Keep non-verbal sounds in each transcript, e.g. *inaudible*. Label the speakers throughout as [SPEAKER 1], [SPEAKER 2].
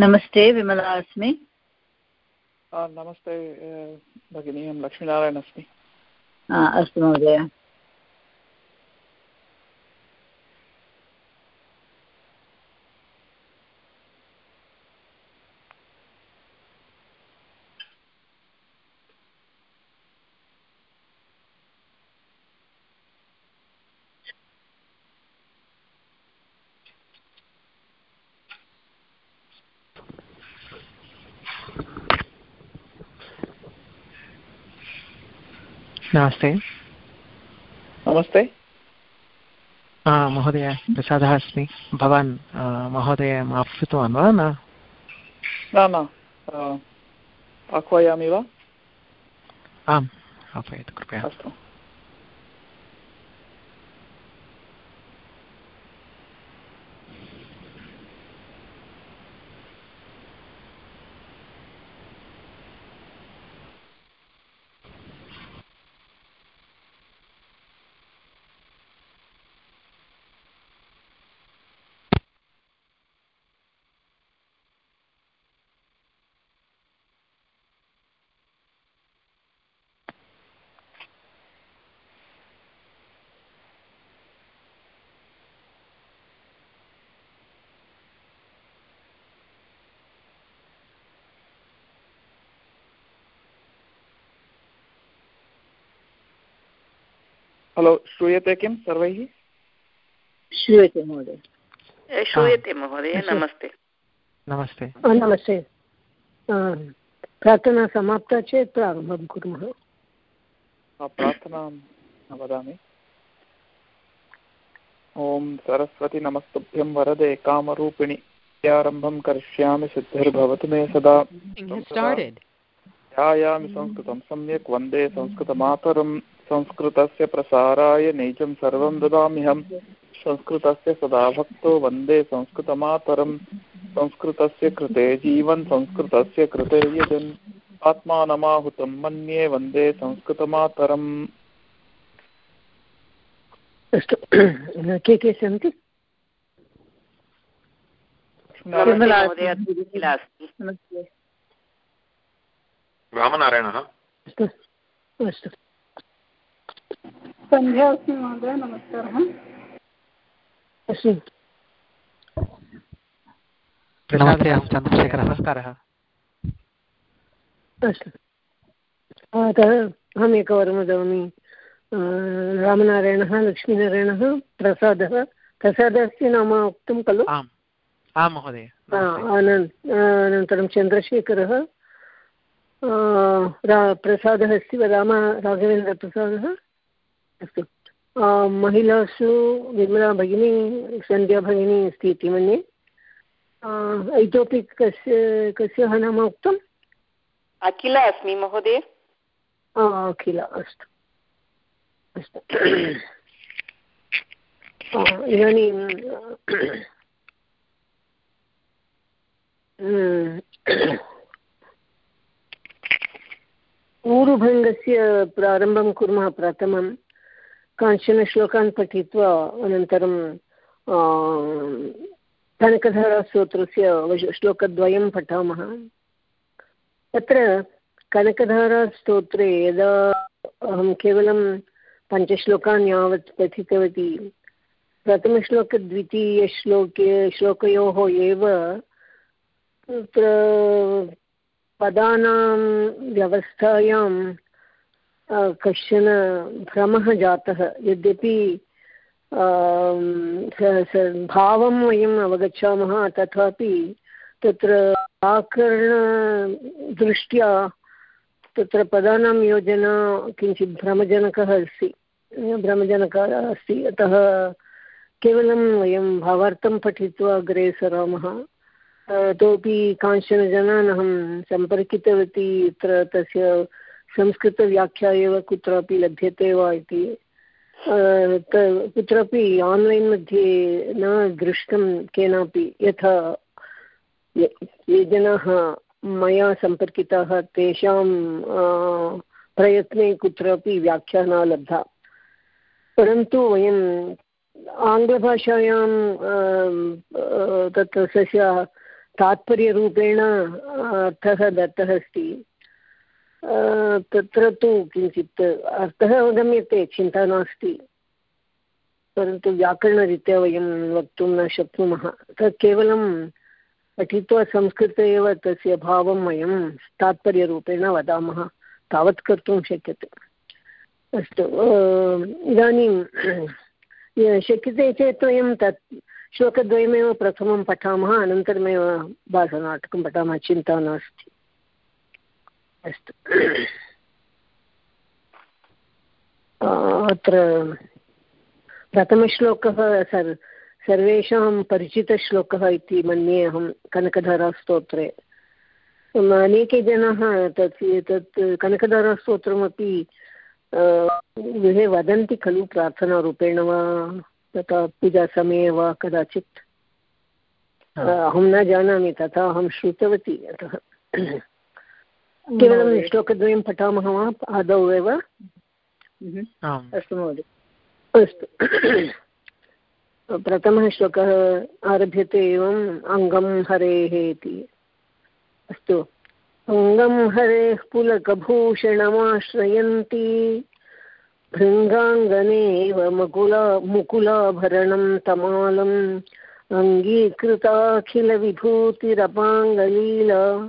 [SPEAKER 1] नमस्ते विमला अस्मि।
[SPEAKER 2] नमस्ते भगिनी अहं लक्ष्मीनारायण अस्मि।
[SPEAKER 1] अस्तु महोदय।
[SPEAKER 3] नमस्ते।
[SPEAKER 2] नमस्ते।
[SPEAKER 3] महोदय प्रसादः अस्मि। भवान् महोदय आह्वृतवान् वा न?
[SPEAKER 2] न आह्वयामि वा?
[SPEAKER 3] आम् आह्वयतु कृपया।
[SPEAKER 2] अस्तु। हलो श्रूयते किं सर्वैः?
[SPEAKER 1] श्रूयते महोदय।
[SPEAKER 4] श्रूयते महोदय नमस्ते।
[SPEAKER 3] नमस्ते।
[SPEAKER 5] नमस्ते। प्रार्थना समाप्ता चेत् प्रारम्भं कुर्मः।
[SPEAKER 2] प्रार्थनां वदामि। ॐ सरस्वती नमस्तुभ्यं वरदे कामरूपिणि। आरम्भं करिष्यामि सिद्धिर्भवतु मे सदा। ध्यायामि संस्कृतं सम्यक् वंदे संस्कृतमातरं संस्कृतस्य प्रसाराय नैजं सर्वं ददाम्यहं। संस्कृतस्य सदा भक्तो वंदे संस्कृतमातरं संस्कृतस्य कृते जीवन् संस्कृतस्य कृते यजन्। आत्मानमाहुतं मन्ये वंदे संस्कृतमातरम्।
[SPEAKER 5] अस्तु। के के सन्ति?
[SPEAKER 6] रामनारायणः।
[SPEAKER 5] अस्तु। अस्तु।
[SPEAKER 7] सन्ध्या अस्मि महोदय नमस्कारः
[SPEAKER 5] अस्तु
[SPEAKER 3] नमस्ते अहं चन्द्रशेखरः नमस्कारः
[SPEAKER 5] अस्तु अतः अहम् एकवारं वदामि। रामनारायणः लक्ष्मीनारायणः प्रसादः। प्रसादस्य नाम उक्तं खलु?
[SPEAKER 3] आम्। आं महोदय
[SPEAKER 5] अनन्तरं चन्द्रशेखरः। प्रसादः अस्ति वा? राम राघवेन्द्रप्रसादः? अस्तु। महिलासु विमला भगिनी सन्ध्या भगिनी अस्ति इति मन्ये। इतोपि कस्य कस्याः नाम उक्तम्?
[SPEAKER 4] अखिला अस्मि महोदय।
[SPEAKER 5] अखिला अस्तु। अस्तु। इदानीं ऊरुभङ्गस्य प्रारम्भं कुर्मः प्रथमं काञ्चन श्लोकान् पठित्वा अनन्तरं कनकधारास्तोत्रस्य श्लोकद्वयं पठामः। तत्र कनकधारास्तोत्रे यदा अहं केवलं पञ्चश्लोकान् यावत् पठितवती, प्रथमश्लोकद्वितीयश्लोके, श्लोकयोः एव तत्र पदानां व्यवस्थायां कश्चन भ्रमः जातः। यद्यपि भावं वयम् अवगच्छामः, तथापि तत्र व्याकरणदृष्ट्या तत्र पदानां योजना किञ्चित् भ्रमजनकः अस्ति। भ्रमजनकः अस्ति। अतः केवलं वयं भावार्थं पठित्वा अग्रे सरामः। इतोपि कांश्चन जनान् अहं सम्पर्कितवती, यत्र तस्य संस्कृतव्याख्या एव कुत्रापि लभ्यते वा इति कुत्रापि आन्लैन् मध्ये न दृष्टं केनापि यथा, ये जनाः मया सम्पर्किताः तेषां प्रयत्ने कुत्रापि व्याख्या न लब्धा। परन्तु वयम् आङ्ग्लभाषायां तत्र तस्य तात्पर्यरूपेण अर्थः दत्तः अस्ति। तत्र तु किञ्चित् अर्थः अवगम्यते, चिन्ता नास्ति। परन्तु व्याकरणरीत्या वयं वक्तुं न शक्नुमः। तत् केवलं पठित्वा संस्कृते एव तस्य भावं वयं तात्पर्यरूपेण वदामः। तावत् कर्तुं शक्यते। अस्तु इदानीं शक्यते चेत् वयं तत् श्लोकद्वयमेव प्रथमं पठामः, अनन्तरमेव भाषनाटकं पठामः, चिन्ता नास्ति। अस्तु अत्र प्रथमश्लोकः सर् सर्वेषां परिचितश्लोकः इति मन्ये अहं कनकधारास्तोत्रे। अनेके जनाः तत् तत् कनकधारास्तोत्रमपि गृहे वदन्ति खलु प्रार्थनारूपेण वा तथा पूजासमये वा कदाचित्। अहं न जानामि तथा अहं श्रुतवती अतः। केवलं श्लोकद्वयं पठामः वा? आदौ एव?
[SPEAKER 1] अस्तु महोदय।
[SPEAKER 5] अस्तु। प्रथमः श्लोकः आरभ्यते एवम् अङ्गं हरेः इति। अस्तु। अङ्गं हरेः पुलकभूषणमाश्रयन्ती। भृङ्गाङ्गनेव मुकुला मुकुलाभरणं तमालम्। अङ्गीकृताखिलविभूतिरपाङ्गलीला।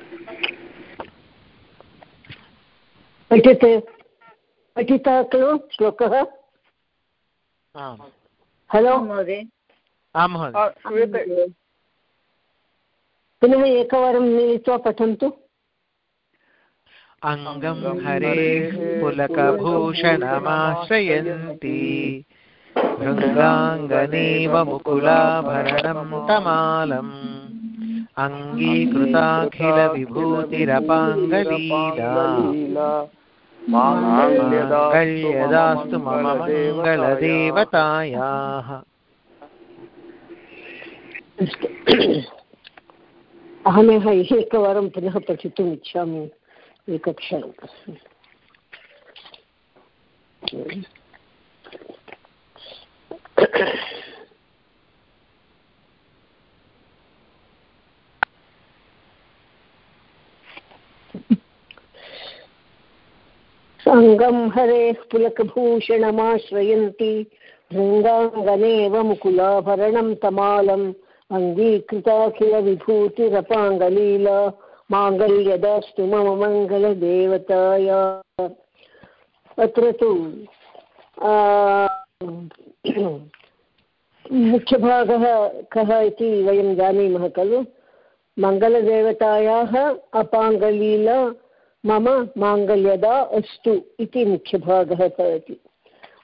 [SPEAKER 5] पठ्यते पठितः खलु? श्लोकः? हलो?
[SPEAKER 1] महोदय।
[SPEAKER 5] पुनः एकवारं मिलित्वा पठन्तु।
[SPEAKER 3] अङ्गं हरेः पुलकभूषणमाश्रयन्ती। भृङ्गाङ्गनेव मुकुलाभरणं तमालम् अङ्गीकृताखिलविभूतिरपाङ्गलीला। माङ्गल्यदास्तु मम मङ्गलदेवतायाः
[SPEAKER 5] अहमेव एकवारं पुनः पठितुम् इच्छामि एकक्षणम्। सङ्गं हरेः पुलकभूषणमाश्रयन्ति। भृङ्गाङ्गनेव मुकुलाभरणं तमालम्। अङ्गीकृताखिलविभूतिरपाङ्गलीला। माङ्गल्यदास्तु मम मङ्गलदेवताय। अत्र तु मुख्यभागः कः इति वयं जानीमः खलु। मङ्गलदेवतायाः अपाङ्गलीला मम माङ्गल्यदा अस्तु इति मुख्यभागः भवति।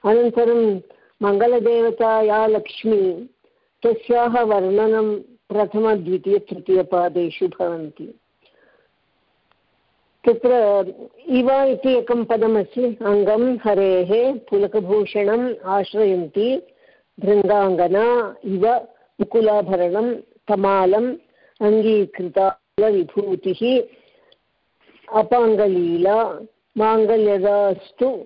[SPEAKER 5] अनन्तरं मङ्गलदेवता या लक्ष्मी तस्याः वर्णनं प्रथमद्वितीयतृतीयपादेषु भवन्ति। तत्र इव इति एकं पदमस्ति, अङ्गं हरेः, पुलकभूषणम् आश्रयन्ति, भृङ्गाङ्गना, इव मुकुलाभरणं, तमालम् अङ्गीकृता विभूतिः अपाङ्गलीला माङ्गल्यदास्तु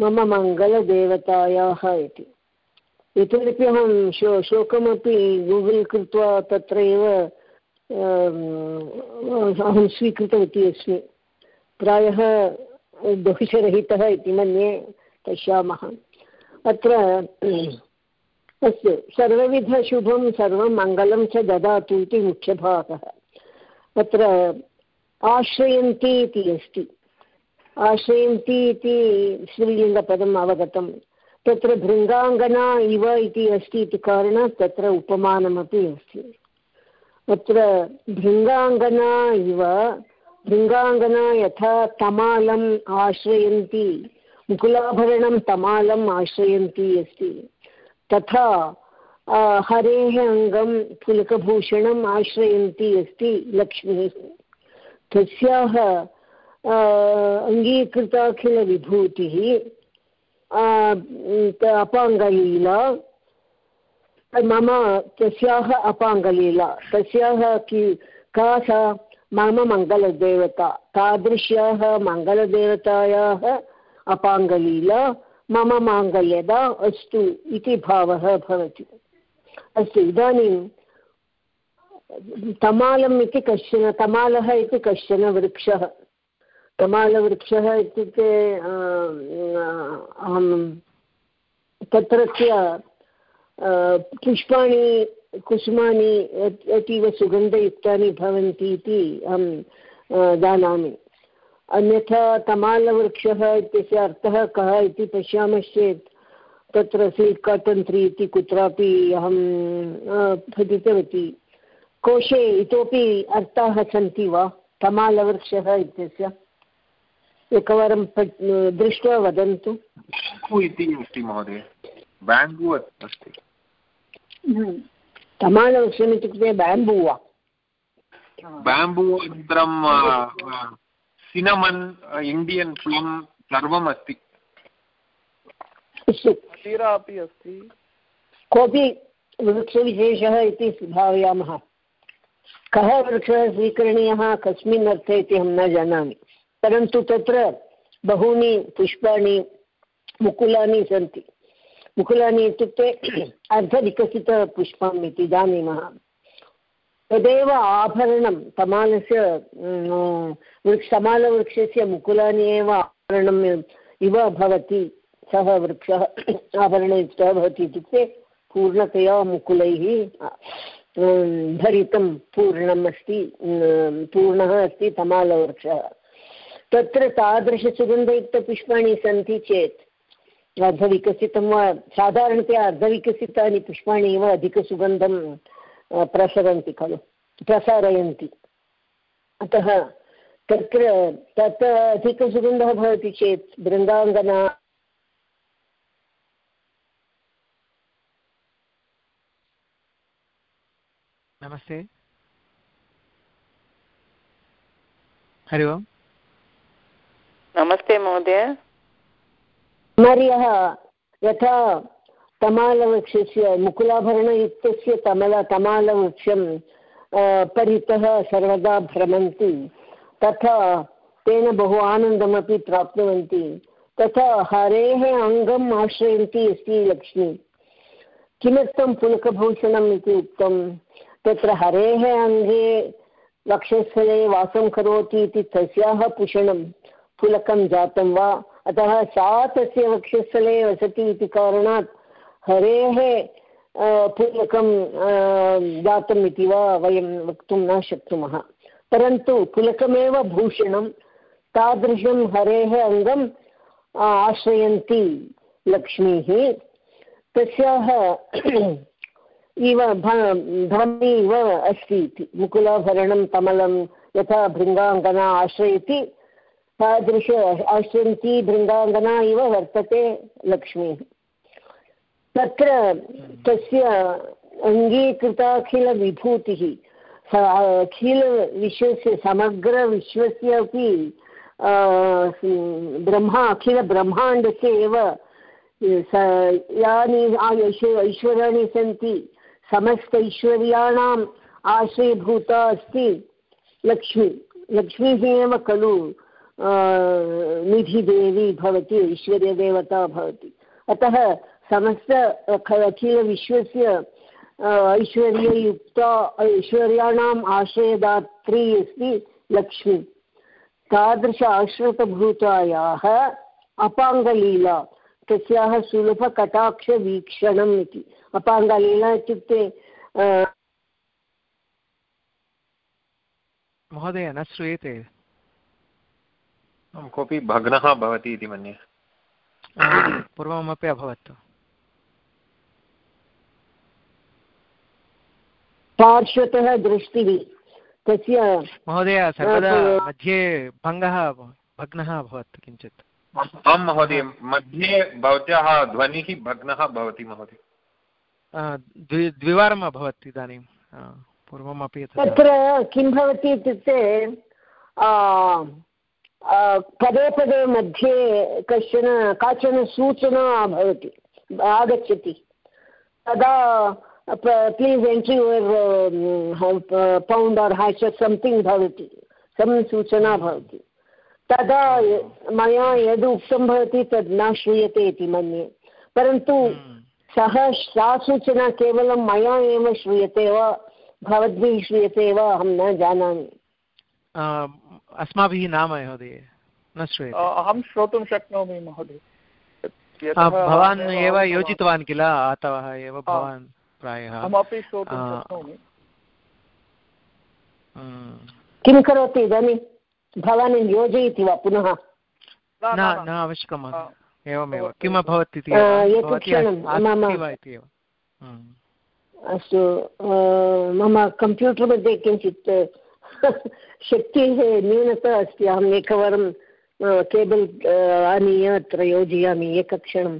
[SPEAKER 5] मम मङ्गलदेवतायाः इति। इतोपि अहं शो, शोकमपि गूगल् कृत्वा तत्र एव अहं स्वीकृतवती अस्मि। प्रायः दोषरहितः इति मन्ये पश्यामः। अत्र अस्तु, सर्वविधशुभं सर्वं मङ्गलं च ददातु इति मुख्यभागः। अत्र आश्रयन्ति इति अस्ति। आश्रयन्ति इति स्त्रीलिङ्गपदम् अवगतं तत्र भृङ्गाङ्गना इव इति अस्ति इति कारणात् तत्र उपमानमपि अस्ति। अत्र भृङ्गाङ्गना इव, भृङ्गाङ्गना यथा तमालम् आश्रयन्ति, मुकुलाभरणं तमालम् आश्रयन्ती अस्ति। तथा हरेः अङ्गं पुलकभूषणम् आश्रयन्ती अस्ति लक्ष्मीः। तस्याः अङ्गीकृताखिलविभूतिः अपाङ्गलीला, मम तस्याः अपाङ्गलीला, तस्याः कि, का सा, मम मङ्गलदेवता, तादृश्याः मङ्गलदेवतायाः अपाङ्गलीला, मम माङ्गल्यदा अस्तु इति भावः भवति। अस्तु, इदानीं तमालम् इति कश्चन, तमालः इति कश्चन वृक्षः। तमालवृक्षः इत्युक्ते अहं तत्रत्य पुष्पाणि, कुसुमानि अतीव सुगन्धयुक्तानि भवन्ति इति अहं जानामि। अन्यथा तमालवृक्षः इत्यस्य अर्थः कः इति पश्यामश्चेत्, तत्र सिल्क् काटन् ट्री इति कुत्रापि अहं पठितवती। कोशे इतोपि अर्थाः सन्ति वा? तमालवृक्षः इत्यस्य? एकवारं दृष्ट्वा वदन्तु।
[SPEAKER 6] इति अस्ति महोदय। बेम्बू अस्ति।
[SPEAKER 5] हम्म। इत्युक्ते बेम्बू वा?
[SPEAKER 6] बेम्बू अनन्तरं सिनमन् इण्डियन् प्लम् सर्वम् अस्ति।
[SPEAKER 2] अपि अस्ति।
[SPEAKER 5] कोऽपि वृक्षविशेषः इति भावयामः। कः वृक्षः स्वीकरणीयः, कस्मिन् अर्थे इति अहं न जानामि। परन्तु तत्र बहूनि पुष्पाणि, मुकुलानि सन्ति। मुकुलानि इत्युक्ते *clears throat* अर्धविकसितपुष्पम् इति जानीमः। तदेव आभरणं, तमालस्य वृक्ष, तमालवृक्षस्य मुकुलानि एव आभरणम् इव भवति। सः वृक्षः आभरणयुक्तः भवति इत्युक्ते पूर्णतया मुकुलैः भरितं पूर्णम् अस्ति पूर्णः अस्ति तमालवृक्षः। तत्र तादृशसुगन्धयुक्तपुष्पाणि सन्ति चेत् अर्धविकसितं वा, साधारणतया अर्धविकसितानि पुष्पाणि एव अधिकसुगन्धं प्रसरन्ति खलु, प्रसारयन्ति। अतः तत्र तत् अधिकसुगन्धः भवति चेत्, बृन्दाङ्गना
[SPEAKER 3] नमस्ते। हरि ओम्।
[SPEAKER 4] नमस्ते महोदय।
[SPEAKER 5] मर्यः यथा तमालवृक्षस्य मुकुलाभरणयुक्तस्य तमल तमालवृक्षं परितः सर्वदा भ्रमन्ति तथा तेन बहु आनन्दमपि प्राप्नुवन्ति तथा हरेः अङ्गम् आश्रयन्ती अस्ति लक्ष्मी। किमर्थं पुलकभूषणम् इति उक्तं तत्र हरेः अङ्गे वक्षस्थले वासं करोति इति तस्याः भूषणं पुलकं जातं वा? अतः सा तस्य वक्षस्थले वसति इति कारणात् हरेः पुलकं जातम् इति वा वयं वक्तुं न शक्नुमः। परन्तु पुलकमेव भूषणं, तादृशं हरेः अङ्गम् आश्रयन्ती लक्ष्मीः। तस्याः इव ध्वनि इव अस्ति इति। मुकुलाभरणं कमलं यथा भृङ्गाङ्गना आश्रयति, तादृश आश्रयन्ती भृङ्गाङ्गना इव वर्तते लक्ष्मीः। तत्र तस्य अङ्गीकृताखिलविभूतिः अखिलविश्वस्य, समग्रविश्वस्य अपि ब्रह्मा अखिलब्रह्माण्डस्य एव यानि ऐश्वर्याणि सन्ति। समस्त ऐश्वर्याणाम् आश्रयभूता अस्ति। लक्ष्मी लक्ष्मीः एव खलु निधिदेवी भवति, ऐश्वर्यदेवता भवति। अतः समस्त अखिलविश्वस्य ऐश्वर्ययुक्ता, ऐश्वर्याणाम् आश्रयदात्री अस्ति लक्ष्मी। तादृश आश्रितभूतायाः अपाङ्गलीला तस्याः सुलभकटाक्षवीक्षणम् इति। अपाङ्गलीला इत्युक्ते
[SPEAKER 3] महोदय न श्रूयते।
[SPEAKER 6] कोऽपि भग्नः भवति इति मन्ये।
[SPEAKER 3] पूर्वमपि अभवत्।
[SPEAKER 5] पार्श्वतः दृष्टिः। तस्य
[SPEAKER 3] महोदय सर्वदा मध्ये भङ्गः भग्नः अभवत् किञ्चित्।
[SPEAKER 6] आं महोदय मध्ये भवत्याः ध्वनिः भग्नः भवति महोदय।
[SPEAKER 3] द्वि द्विवारम् अभवत् इदानीं। पूर्वमपि
[SPEAKER 5] तत्र किं भवति इत्युक्ते पदे पदे मध्ये कश्चन काचन सूचना भवति आगच्छति। तदा please entry your pound or hash something भवति सम् सूचना भवति। तदा मया यद् उक्तं भवति तद् न श्रूयते इति मन्ये। परन्तु हम्म। सः सा सूचना केवलं मया एव श्रूयते वा भवद्भिः श्रूयते वा अहं न जानामि।
[SPEAKER 3] अस्माभिः न महोदय न श्रूयते।
[SPEAKER 2] अहं श्रोतुं शक्नोमि महोदय।
[SPEAKER 3] भवान् एव योजितवान् किल? अतः एव भवान् प्रायः।
[SPEAKER 2] अहमपि श्रोतुं शक्नोमि।
[SPEAKER 5] किं करोति इदानीं? भवान् योजयति वा पुनः?
[SPEAKER 3] न न आवश्यकम् एवमेव. किम् अभवत् इति?
[SPEAKER 5] अस्तु मम कम्प्यूटर् मध्ये किञ्चित् शक्तिः न्यूनता अस्ति. अहम् एकवारं केबल् आनीय अत्र योजयामि. एकक्षणं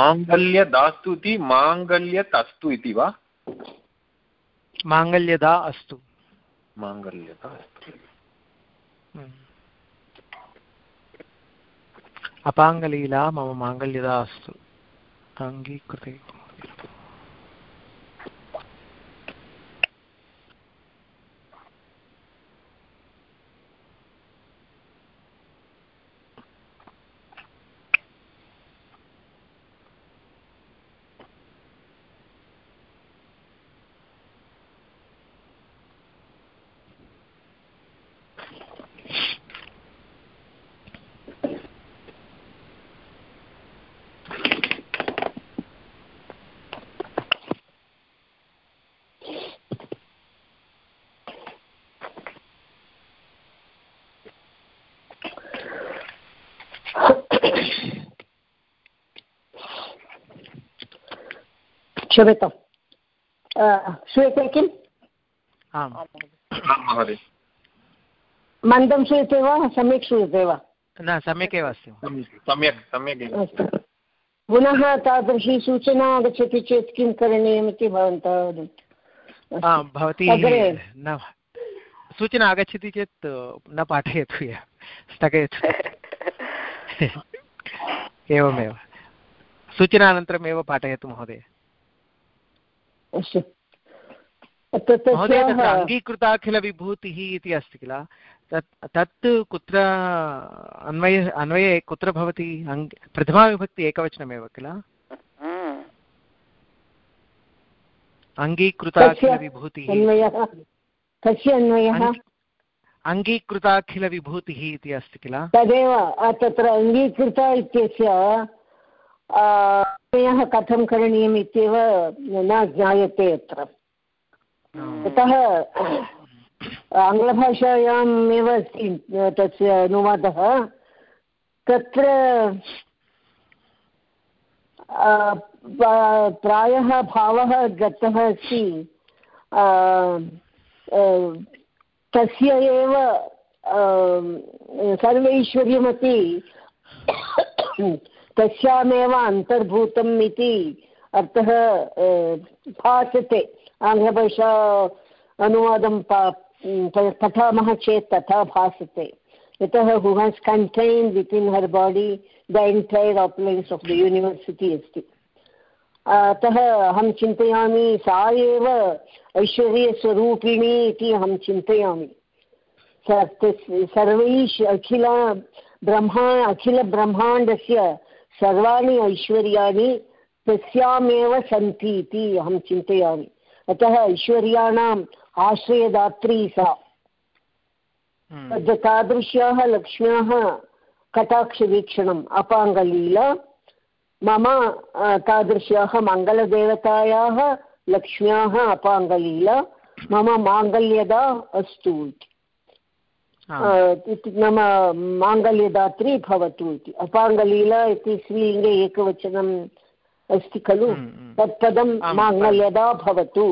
[SPEAKER 6] माङ्गल्यदास्तु इति माङ्गल्यत् अस्तु इति वा?
[SPEAKER 3] माङ्गल्यदा अस्तु।
[SPEAKER 6] माङ्गल्यदा अस्तु
[SPEAKER 3] हम्म। अपाङ्गलीला मम माङ्गल्यदा अस्तु। अङ्गीकृते।
[SPEAKER 5] क्षम्यतां श्रूयते किम्? मन्दं श्रूयते वा? सम्यक् श्रूयते वा?
[SPEAKER 3] न सम्यक् एव अस्ति।
[SPEAKER 6] सम्यक् सम्यक्
[SPEAKER 5] अस्तु। पुनः तादृशी सूचना आगच्छति चेत् किं करणीयमिति भवन्तः
[SPEAKER 3] भवती न सूचना आगच्छति चेत् न पाठयतु स्थगयतु। *laughs* एवमेव। सूचनानन्तरमेव पाठयतु महोदय।
[SPEAKER 5] अस्तु।
[SPEAKER 3] महोदय तत्र अङ्गीकृताखिलविभूतिः इति अस्ति किल? तत् तत् कुत्र अन्वय अन्वये कुत्र भवति? अङ्ग प्रथमाविभक्ति एकवचनमेव किल? अङ्गीकृताखिलविभूतिः
[SPEAKER 5] कस्य अन्वयः।
[SPEAKER 3] अङ्गीकृताखिलविभूतिः इति अस्ति किल?
[SPEAKER 5] तदेव। तत्र अङ्गीकृता इत्यस्य निर्णयः कथं करणीयम् इत्येव न ज्ञायते अत्र। यतः आङ्ग्लभाषायाम् एव अस्ति, तस्य अनुवादः। तत्र प्रायः भावः गतः अस्ति। तस्य एव सर्वैश्वर्यमपि तस्यामेव अन्तर्भूतम् इति अर्थः भासते। आङ्ग्लभाषा अनुवादं पठामः चेत् तथा भासते। यतः who has contain within her body the entire appliances of the university अस्ति। अतः अहं चिन्तयामि, सा एव ऐश्वर्यस्वरूपिणी इति अहं चिन्तयामि। सर्वैः अखिल ब्रह्मा, अखिलब्रह्माण्डस्य सर्वाणि ऐश्वर्याणि तस्यामेव सन्ति इति अहं चिन्तयामि। अतः ऐश्वर्याणाम् आश्रयदात्री सा। हम्म। तादृश्याः लक्ष्म्याः कटाक्षवीक्षणम्। अपाङ्गलीला मम तादृश्याः मङ्गलदेवतायाः लक्ष्म्याः अपाङ्गलीला मम माङ्गल्यदा अस्तु इति। नाम माङ्गल्यदात्री भवतु इति। अपाङ्गलीला इति स्त्रीलिङ्गे एकवचनम् अस्ति खलु? हम्म, हम्म। तत्पदं माङ्गल्यदा भवतु।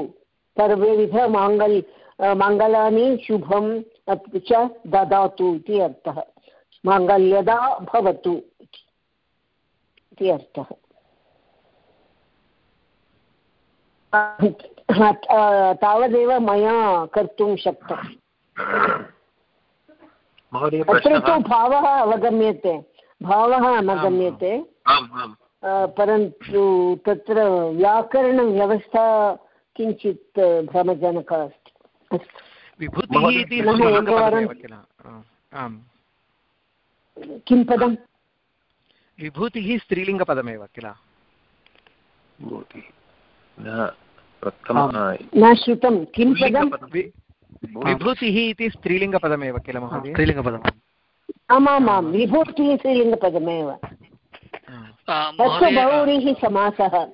[SPEAKER 5] सर्वविध माङ्गल् मङ्गलानि शुभम् अपि च ददातु इति अर्थः। माङ्गल्यदा भवतु इति अर्थः। तावदेव मया कर्तुं शक्तम्। अत्र तु भावः अवगम्यते भावः अवगम्यते परन्तु तत्र व्याकरणव्यवस्था किञ्चित् भ्रमजनक अस्ति। किं पदं
[SPEAKER 3] विभूतिः स्त्रीलिङ्गपदमेव किल?
[SPEAKER 5] न श्रुतं। किं पदं
[SPEAKER 3] विभूतिः। इति स्त्रीलिङ्गपदमेव किल महोदय? स्त्रीलिङ्गपदम्।
[SPEAKER 5] आमामां विभूतिः स्त्रीलिङ्गपदमेव। तस्य बहुव्रीः समासः।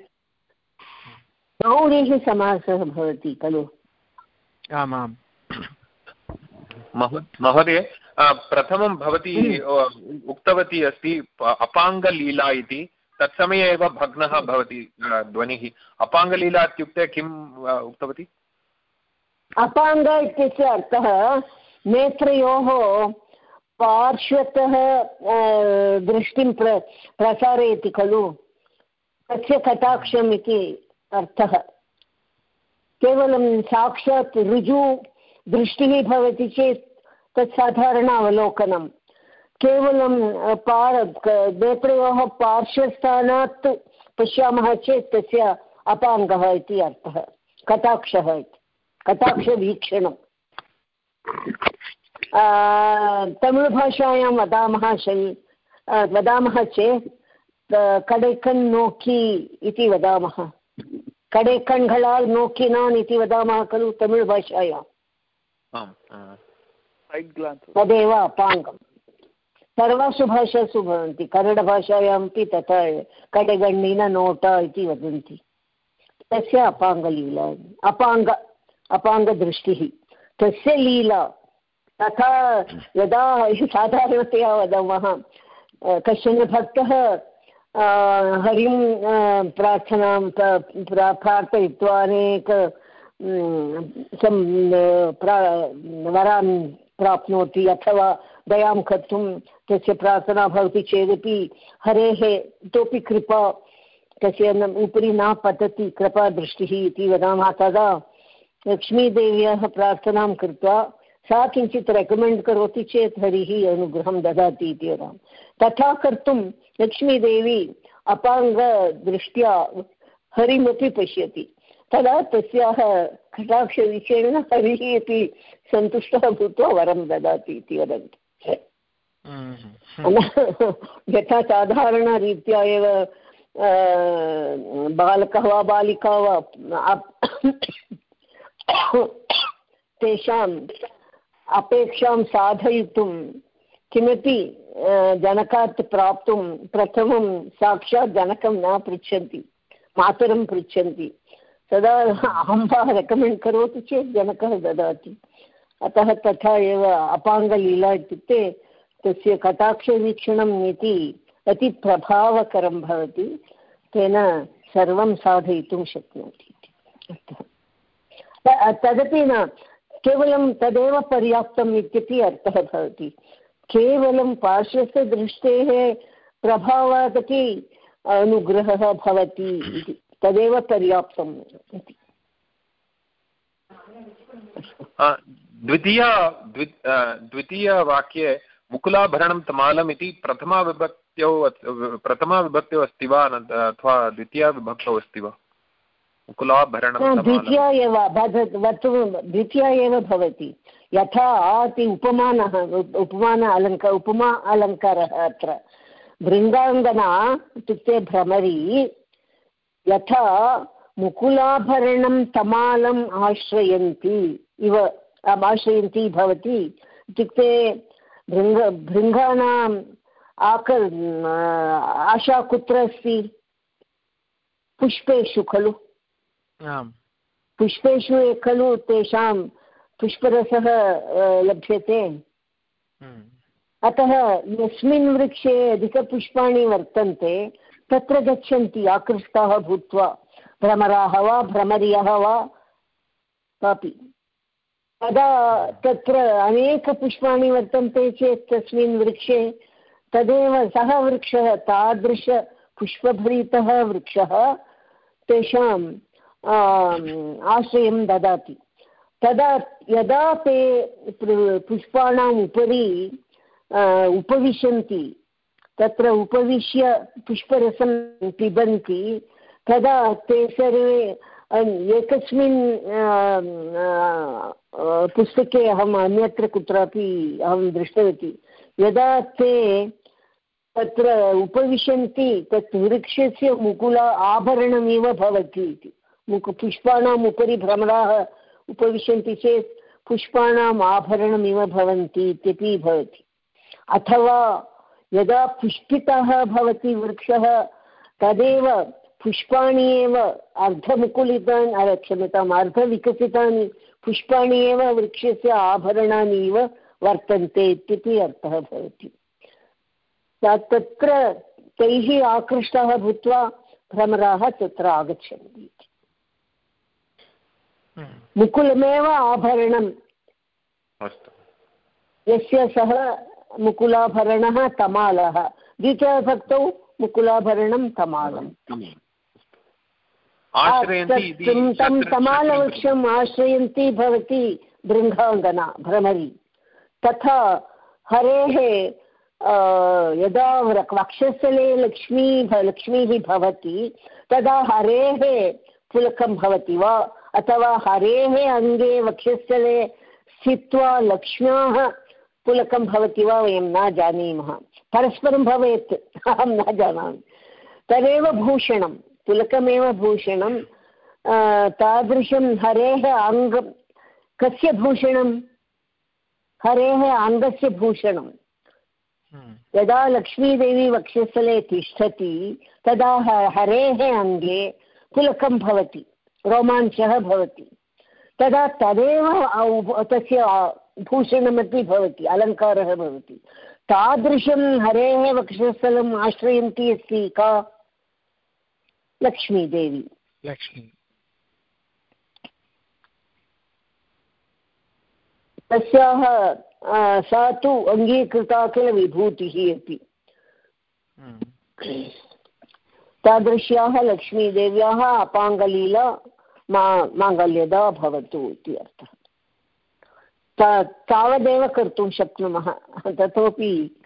[SPEAKER 5] बहुव्रीः समासः भवति खलु।
[SPEAKER 3] आमाम्।
[SPEAKER 6] महोदय प्रथमं भवती हम्म। उक्तवती अस्ति अपाङ्गलीला इति। तत्समये एव भग्नः भवति ध्वनिः। अपाङ्गलीला इत्युक्ते किम् उक्तवती?
[SPEAKER 5] अपाङ्ग इत्यस्य अर्थः नेत्रयोः पार्श्वतः दृष्टिं प्र, प्रसारयति खलु। तस्य कटाक्षम् इति अर्थः। केवलं साक्षात् ऋजु दृष्टिः भवति चेत् तत् साधारण अवलोकनं केवलं पार नेत्रयोः पार्श्वस्थानात् पश्यामः चेत् तस्य अपाङ्गः इति अर्थः। कटाक्षः इति। कटाक्षवीक्षणम्। तमिळुभाषायां वदामः शै वदामः चेत् कडेकन् नोकि इति वदामः। कडेकण्घळाल् नोकिनान् इति वदामः खलु तमिळुभाषायाम्। तदेव अपाङ्गं सर्वासु भाषासु भवन्ति कन्नडभाषायामपि तथा कडेगण्णिन नोट इति वदन्ति। तस्य अपाङ्गलीला अपाङ्ग अपाङ्गदृष्टिः। तस्य लीला, तथा यदा साधारणतया वदामः कश्चन भक्तः हरिं प्रार्थनां प्रार्थयित्वा अनेक वरान् प्राप्नोति अथवा दयां कर्तुं तस्य प्रार्थना भवति चेदपि हरेः इतोपि कृपा, तस्य उपरि न पतति कृपादृष्टिः इति वदामः तदा लक्ष्मीदेव्याः प्रार्थनां कृत्वा सा किञ्चित् रेकमेण्ड् करोति चेत् हरिः अनुग्रहं ददाति इति वदामः। तथा कर्तुं लक्ष्मीदेवी अपाङ्गदृष्ट्या हरिमपि पश्यति। तदा तस्याः कटाक्षविषयेण हरिः अपि सन्तुष्टः भूत्वा वरं ददाति इति वदन्ति। यथा साधारणरीत्या एव बालकः वा बालिका वा तेषाम् अपेक्षां साधयितुं किमपि जनकात् प्राप्तुं प्रथमं साक्षात् जनकं न पृच्छन्ति, मातरं पृच्छन्ति। तदा वा रेकमेण्ड् करोति चेत् जनकः ददाति। अतः तथा एव अपाङ्गलीला इत्युक्ते तस्य कटाक्षवीक्षणम् इति अति प्रभावकरं भवति, तेन सर्वं साधयितुं शक्नोति तदपि न, केवलं तदेव पर्याप्तम् इत्यपि अर्थः भवति। केवलं पार्श्वस्य दृष्टेः प्रभावादपि अनुग्रहः भवति इति, तदेव पर्याप्तम् इति।
[SPEAKER 6] द्वितीया द्वितीयवाक्ये मुकुलाभरणं तमालम् इति प्रथमाविभक्त्यौ प्रथमाविभक्त्यौ अस्ति वा अथवा द्वितीया विभक्तौ अस्ति वा? मुकुलाभरणं
[SPEAKER 5] द्वितीया एव द्वितीया एव भवति। यथा इति उपमानः उपमान अलङ्कार उपमा अलङ्कारः अत्र। भृङ्गाङ्गना इत्युक्ते भ्रमरी यथा मुकुलाभरणं तमालम् आश्रयन्ति इव आश्रयन्ती भवति। इत्युक्ते भृङ्ग भृङ्गानाम् आक आशा कुत्र अस्ति पुष्पेषु खलु। पुष्पेषु खलु तेषां पुष्परसः लभ्यते। हम्म। अतः यस्मिन् वृक्षे अधिकपुष्पाणि वर्तन्ते तत्र गच्छन्ति आकृष्टाः भूत्वा भ्रमराः वा भ्रमर्यः वा कापि तदा तत्र अनेकपुष्पाणि वर्तन्ते चेत् तस्मिन् वृक्षे तदेव सः वृक्षः तादृशपुष्पभरितः वृक्षः तेषाम् आश्रयं ददाति। तदा, यदा ते पुष्पाणाम् उपरि उपविशन्ति, तत्र उपविश्य पुष्परसं पिबन्ति, तदा ते सर्वे एकस्मिन् पुस्तके अहम् अन्यत्र कुत्रापि अहं दृष्टवती। यदा ते तत्र उपविशन्ति, तत् वृक्षस्य मुकुल आभरणमिव भवति इति। मुक पुष्पाणाम् उपरि भ्रमराः उपविशन्ति चेत् पुष्पाणाम् आभरणमिव भवन्ति इत्यपि भवति अथवा यदा पुष्पितः भवति वृक्षः, तदेव पुष्पाणि एव अर्धमुकुलितानि क्षम्यताम्, अर्धविकसितानि पुष्पाणि एव वृक्षस्य आभरणानि इव वर्तन्ते इत्यपि अर्थः भवति तत्र तैः आकृष्टाः भूत्वा भ्रमराः तत्र आगच्छन्ति। मुकुलमेव आभरणम्। यस्य सः मुकुलाभरणः तमालः। द्वितीयभक्तौ मुकुलाभरणं तमालम्। तं तमालवृक्षम् आश्रयन्ती भवति बृङ्गाङ्गना भ्रमरी। तथा हरेः यदा वक्षस्थले लक्ष्मी लक्ष्मीः भवति तदा हरेः पुलकं भवति वा? अथवा हरेः अङ्गे वक्षस्थले स्थित्वा लक्ष्म्याः पुलकं भवति वा वयं न जानीमः। परस्परं भवेत् अहं न जानामि। तदेव भूषणं पुलकमेव भूषणं तादृशं हरेः अङ्गं कस्य भूषणं? हरेः अङ्गस्य भूषणं। हम्म। यदा लक्ष्मीदेवी वक्षस्थले तिष्ठति तदा हरेः अङ्गे पुलकं भवति। रोमाञ्चः भवति। तदा तदेव तस्य भूषणमपि भवति अलङ्कारः भवति। तादृशं हरेः वक्षस्थलम् आश्रयन्ती अस्ति का? लक्ष्मीदेवी। लक्ष्मी। तस्याः सा तु अङ्गीकृता किल विभूतिः अपि हम्म। तादृश्याः लक्ष्मीदेव्याः अपाङ्गलीला मा माङ्गल्यदा भवतु इति अर्थः। तावदेव कर्तुं शक्नुमः। ततोपि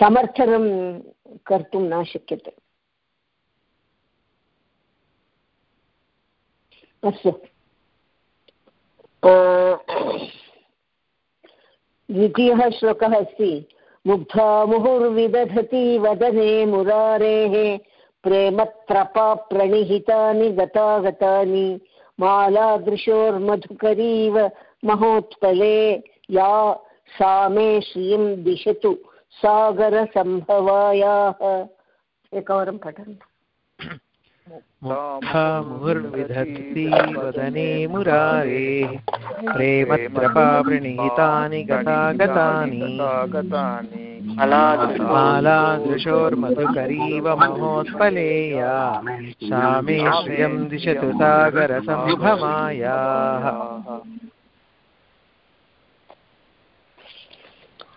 [SPEAKER 5] समर्थनं कर्तुं न शक्यते। अस्तु। द्वितीयः श्लोकः अस्ति। मुग्धा मुहुर्विदधति वदने मुरारेः। प्रेमत्रपा प्रणिहितानि गतागतानि मालादृशोर्मधुकरीव महोत्पले या सा मे श्रियं दिशतु सागरसम्भवायाः। एकवारं पठन्तु।
[SPEAKER 3] मुहुर्विधत्ति वदने मुरारे। प्रेमत्रपावृणीतानि गतागतानि। मालादृशोर्मधुकरीव महोत्पलेया। सा श्रियं दिशतु सागरसम्भमायाः।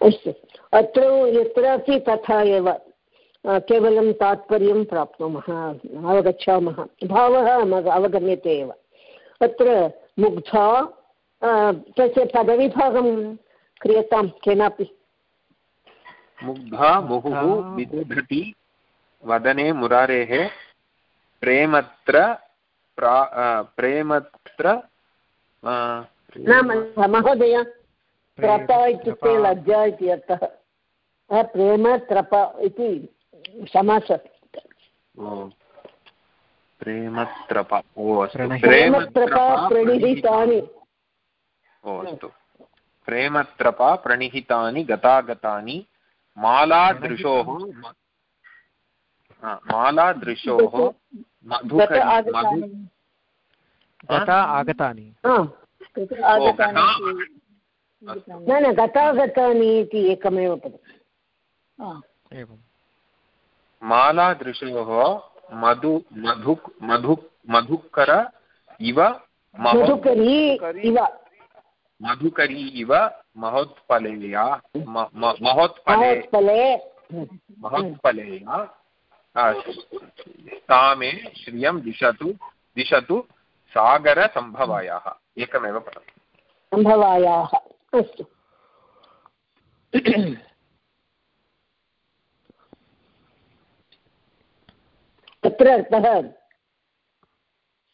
[SPEAKER 5] अस्तु। अत्र यत्रापि तथा एव। केवलं तात्पर्यं प्राप्नुमः अवगच्छामः। भावः अवगम्यते एव। अत्र मुग्धा तस्य पदविभागं क्रियतां केनापि?
[SPEAKER 6] मुग्धा मुहुः विदधति वदने मुरारेः प्रेमत्र प्रेमत्र
[SPEAKER 5] न महोदय त्रप इत्युक्ते लज्जा इति अर्थः। प्रेम त्रप इति समास
[SPEAKER 6] प्रेमत्रप ओ अस्तु।
[SPEAKER 5] प्रणिहितानि।
[SPEAKER 6] ओ अस्तु। प्रेमत्रप प्रणिहितानि गतागतानि मालादृशोः मालादृशोः
[SPEAKER 3] गता आगतानि।
[SPEAKER 5] न न गतागतानि इति एकमेव पदम्।
[SPEAKER 6] मालादृशोः मधु मधु मधु मधुकर इव
[SPEAKER 5] मधुकरी इव।
[SPEAKER 6] मधुकरी इव महोत्पलेया। महोत्पले। महोत्पलेया। तामे श्रियं दिशतु दिशतु सागरसम्भवायाः। एकमेव पदम्।
[SPEAKER 5] सम्भवायाः। अस्तु। तत्र अर्थः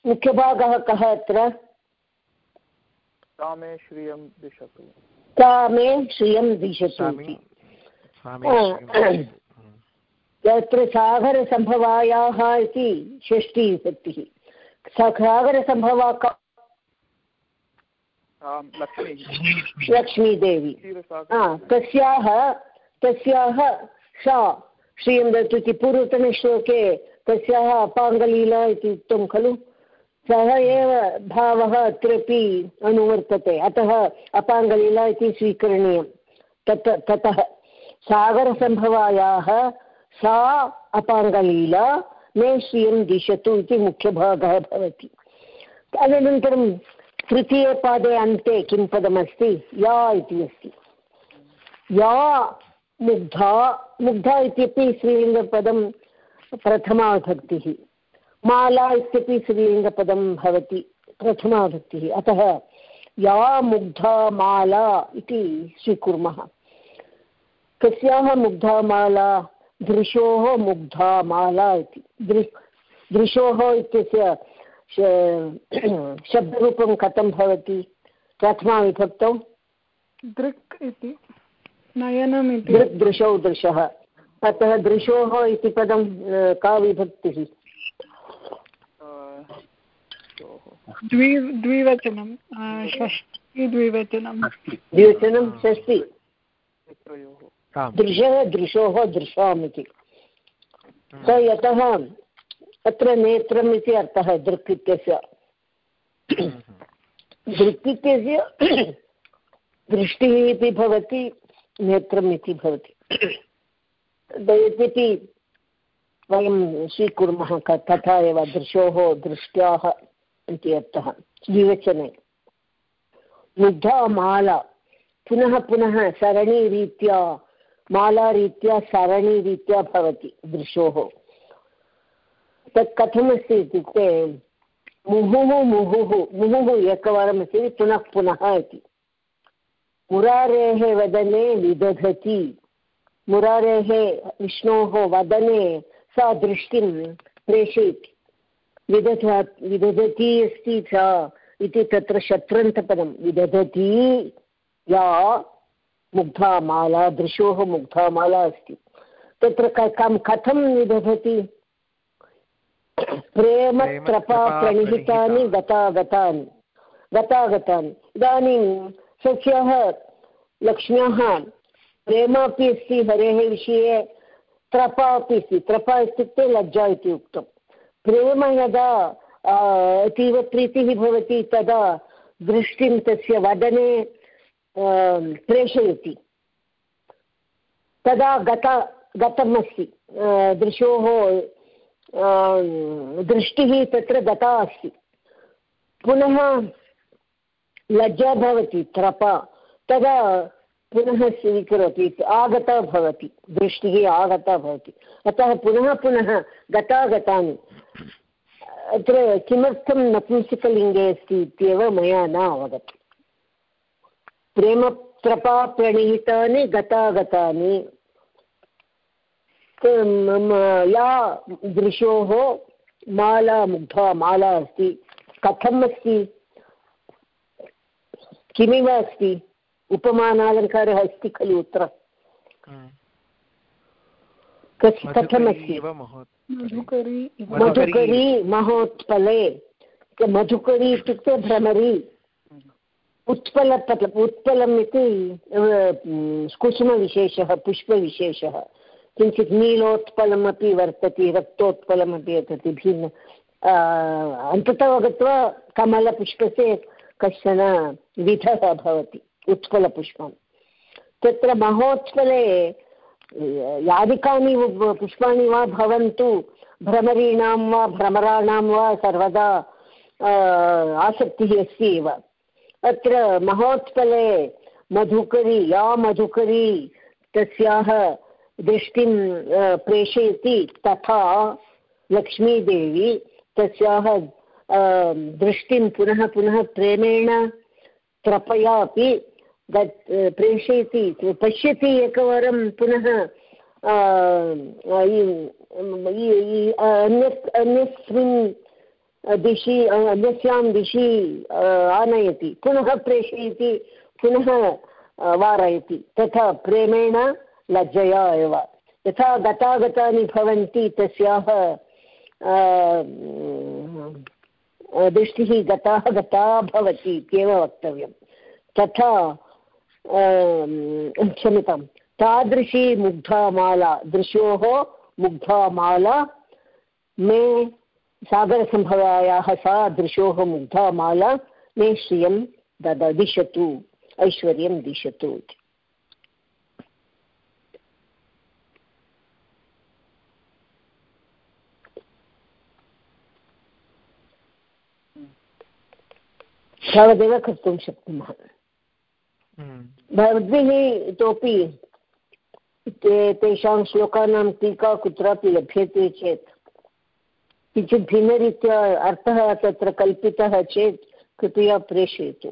[SPEAKER 5] मुख्यभागः कः अत्र?
[SPEAKER 2] कामे श्रियं दिशतु
[SPEAKER 5] कामे श्रियं दिशतु तत्र सागरसम्भवायाः इति षष्टिविभक्तिः सागरसम्भवा का लक्ष्मीदेवी। तस्याः तस्याः सा श्रियं दत्तु इति पूर्वतनश्लोके तस्याः अपाङ्गलीला इति उक्तं खलु। सः एव भावः अत्रापि अनुवर्तते। अतः अपाङ्गलीला इति स्वीकरणीयं तत्, ततः सागरसम्भवायाः सा अपाङ्गलीला मे श्रियं दिशतु इति मुख्यभागः भवति। तदनन्तरं तृतीयपादे अन्ते किं पदमस्ति? या इति अस्ति। या मुग्धा। मुग्धा इत्यपि स्त्रीलिङ्गपदं प्रथमाविभक्तिः माला इत्यपि स्त्रीलिङ्गपदं भवति प्रथमाविभक्तिः अतः या मुग्धा माला इति स्वीकुर्मः। कस्याः मुग्धा माला दृशोः मुग्धा माला इति। दृ दृशोः इत्यस्य शब्दरूपं कथं भवति? प्रथमाविभक्तौ
[SPEAKER 7] दृक् इति नयनम् इति।
[SPEAKER 5] दृक् दृशौ दृशः। अतः दृशोः इति पदं का विभक्तिः
[SPEAKER 7] द्वि द्विवचनं षष्टि द्विवचनं।
[SPEAKER 5] द्विवचनं षष्टि दृशः दृशोः दृशाम् इति। स यतः अत्र नेत्रम् इति अर्थः दृक् इत्यस्य। दृक् इत्यस्य दृष्टिः इति भवति नेत्रम् इति भवति। यद्यपि वयं स्वीकुर्मः तथा एव दृशोः दृष्ट्याः इति अर्थः द्विवचने मुग्धा माला पुनः पुनः सरणीरीत्या, मालारीत्या सरणीरीत्या भवति दृशोः। तत् कथमस्ति इत्युक्ते, मुहुः मुहुः मुहुः एकवारमस्ति, पुनः पुनः इति। मुरारेः वदने विदधति। मुरारेः विष्णोः वदने सा दृष्टिं प्रेषयति। विदध विदधती अस्ति सा इति तत्र शत्रन्तपदं। विदधती या मुग्धामाला दृशोः मुग्धामाला अस्ति। तत्र कं कथं विदधति? प्रेमत्रपा प्रणिहितानि गतागतानि गतागतानि इदानीं सस्यः लक्ष्म्याः प्रेमापि अस्ति हरेः विषये त्रपा अपि अस्ति। त्रपा इत्युक्ते लज्जा इति उक्तं। प्रेम यदा अतीव प्रीतिः भवति, तदा दृष्टिं तस्य वदने प्रेषयति। तदा गता, गतम् अस्ति। दृशोः दृष्टिः तत्र गता अस्ति। पुनः लज्जा भवति, त्रपा। तदा पुनः स्वीकरोति आगता भवति, दृष्टिः आगता भवति। अतः पुनः पुनः गता गतानि अत्र किमर्थं नपुंसकलिङ्गे अस्ति इत्येव मया न अवगतम् प्रेमत्रपा प्रणीतानि गतागतानि या दृशोः माला मुग्धा, माला अस्ति, कथम् अस्ति, किमिव अस्ति? उपमानालङ्कारः अस्ति खलु अत्र कथमस्ति? मधुकरी महोत्पले। मधुकरी इत्युक्ते भ्रमरी। उत्पलपट उत्पलम् इति कुसुमविशेषः पुष्पविशेषः। किञ्चित् नीलोत्पलमपि वर्तते रक्तोत्पलमपि वर्तते भिन्न। अन्ततः गत्वा कमलपुष्पस्य कश्चन विधः भवति। उत्पलपुष्पं तत्र महोत्पले यादिकानि पुष्पाणि वा भवन्तु, भ्रमरीणां वा, भ्रमराणां वा, सर्वदा आसक्तिः अस्ति एव। अत्र महोत्पले मधुकरी, या मधुकरी तस्याः दृष्टिं प्रेषयति तथा लक्ष्मीदेवी तस्याः दृष्टिं पुनः पुनः प्रेमेण कृपया अपि प्रेषयति पश्यति एकवारं पुनः अन्यत् अन्यस्मिन् दिशि अन्यस्यां दिशि आनयति, पुनः प्रेषयति, पुनः वारयति, तथा प्रेमेण लज्जया एव। यथा गतागतानि भवन्ति, तस्याः दृष्टिः गता गता भवति इत्येव वक्तव्यं तथा क्षम्यतां तादृशी मुग्धामाला, दृश्योः मुग्धामाला, मे सागरसम्भवायाः सा दृशोः मुग्धामाला, मे श्रियं दद, दिशतु, ऐश्वर्यं दिशतु तावदेव कर्तुं शक्नुमः। भवद्भिः इतोपि ते तेषां श्लोकानां टीका कुत्रापि लभ्यते चेत्। किञ्चित् भिन्नरीत्या अर्थः तत्र कल्पितः चेत् कृपया प्रेषयतु।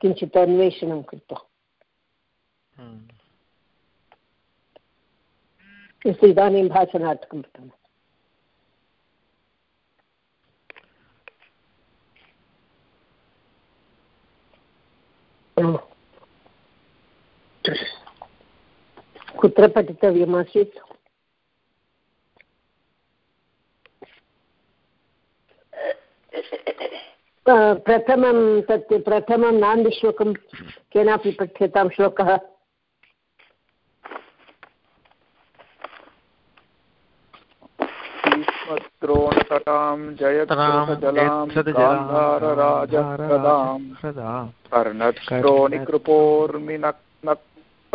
[SPEAKER 5] किञ्चित् अन्वेषणं कृत्वा। अस्तु, इदानीं भाषणार्थं कृतम् कुत्र पठितव्यमासीत्। प्रथमं तत् प्रथमं नान्दश्लोकं केनापि पठ्यतां श्लोकः?
[SPEAKER 2] द्रोणतटां जयद्रोणजलां गान्धारराजप्रदां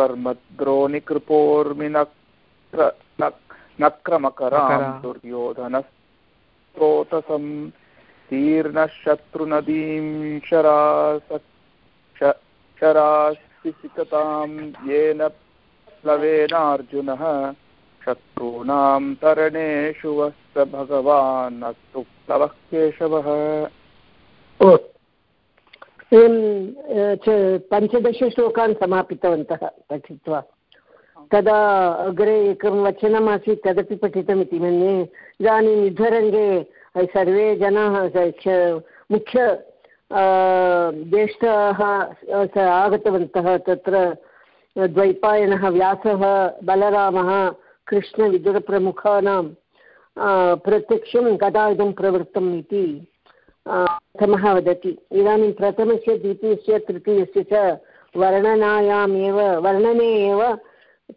[SPEAKER 2] कर्णद्रोणिकृपोर्मिनक् नक्रमकरां दुर्योधनस्त्रोतसं तीर्णशत्रुनदीं शरासिकतां येन प्लवेनार्जुनः। शत्रूणां तरणेषु वस्त भगवान् अस्तु। प्लवः केशवः।
[SPEAKER 5] पञ्चदशश्लोकान् समापितवन्तः पठित्वा। तदा अग्रे एकं वचनमासीत् तदपि पठितमिति मन्ये। इदानीं युद्धरङ्गे सर्वे जनाः मुख्य ज्येष्ठाः आगतवन्तः। तत्र द्वैपायनः व्यासः बलरामः कृष्णविदुरप्रमुखानां प्रत्यक्षं कदा इदं प्रवृत्तम् इति। प्रथमः वदति। इदानीं प्रथमस्य, द्वितीयस्य, तृतीयस्य च वर्णनायामेव, वर्णने एव,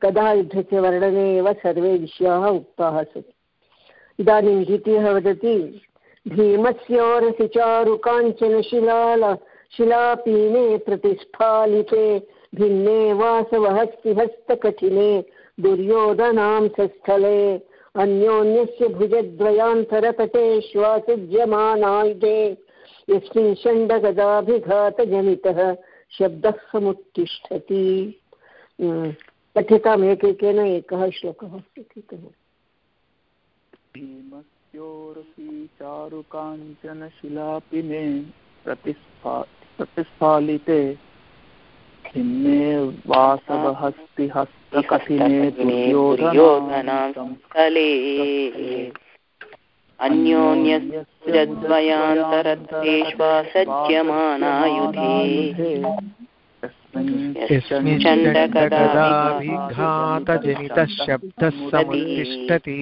[SPEAKER 5] कदा युद्धस्य वर्णने एव सर्वे विषयाः उक्ताः सन्ति। इदानीं द्वितीयः वदति भीमस्योरसि चारुकाञ्चनशिला शिलापीने प्रतिस्फालिते भिन्ने वासवहस्तिहस्तकठिने दुर्योधनां सस्थले अन्योन्यस्य भुजद्वयान्तरतटे श्वासज्यमानायुधे यस्मिन् षण्डगदाभिघातजनितः शब्दः समुत्तिष्ठति। पठ्यताम् एकैकेन एकः श्लोकः
[SPEAKER 2] भीमस्योरपि प्रतिस्फा प्रतिस्फालिते खिन्ने वासवहस्तिहस्तकठिने दुर्योधनां स्थले
[SPEAKER 4] अन्योन्यद्वयान्तरद्वेष्वा
[SPEAKER 3] यस्मिंश्चण्डकदाभिघातजनितः शब्दः समुत्तिष्ठति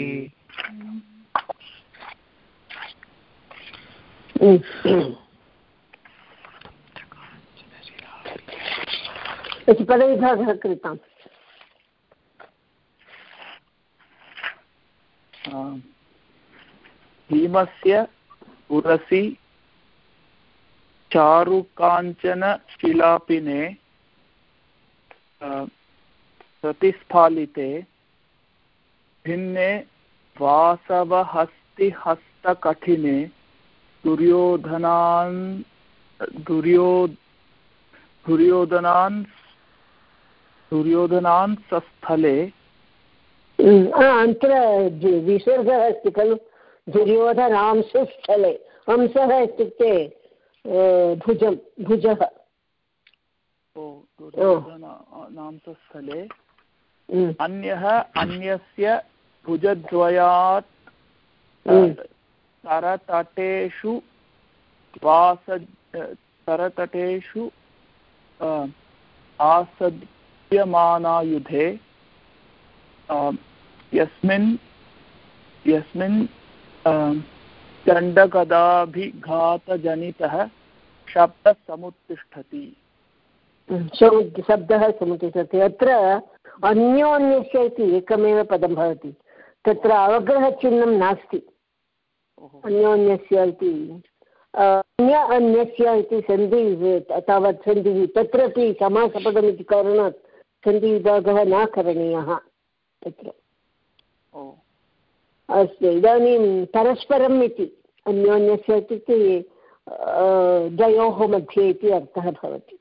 [SPEAKER 5] पदविभागः कृतम्।
[SPEAKER 2] भीमस्य पुरसि चारुकाञ्चनशिलापिने प्रतिस्फालिते भिन्ने वासवहस्तिहस्तकठिने दुर्योधनान् दुर्यो दुर्योधनान् दुर्योधनान् सस्थले।
[SPEAKER 5] अत्र विसर्गः अस्ति खलु। दुर्योधनांशस्थले अंशः इत्युक्ते भुजं भुजः।
[SPEAKER 2] नांसस्थले अन्यः अन्यस्य भुजद्वयात् तरतटेषु वास तरतटेषु आसद्यमानायुधे यस्मिन् यस्मिन् चण्डगदाभिघातजनितः शब्दः समुत्तिष्ठति।
[SPEAKER 5] शब्दः समुत्तिष्ठति। अत्र अन्योन्यस्य इति एकमेव पदं भवति। तत्र अवग्रहचिह्नं नास्ति। अन्योन्यस्य इति अन्य अन्यस्य इति सन्धि तावत् सन्धिः तत्रापि समासपदमिति कारणात् सन्धिविभागः न करणीयः तत्र अस्तु इदानीं परस्परम् इति अन्योन्यस्य इत्युक्ते द्वयोः मध्ये इति अर्थः भवति।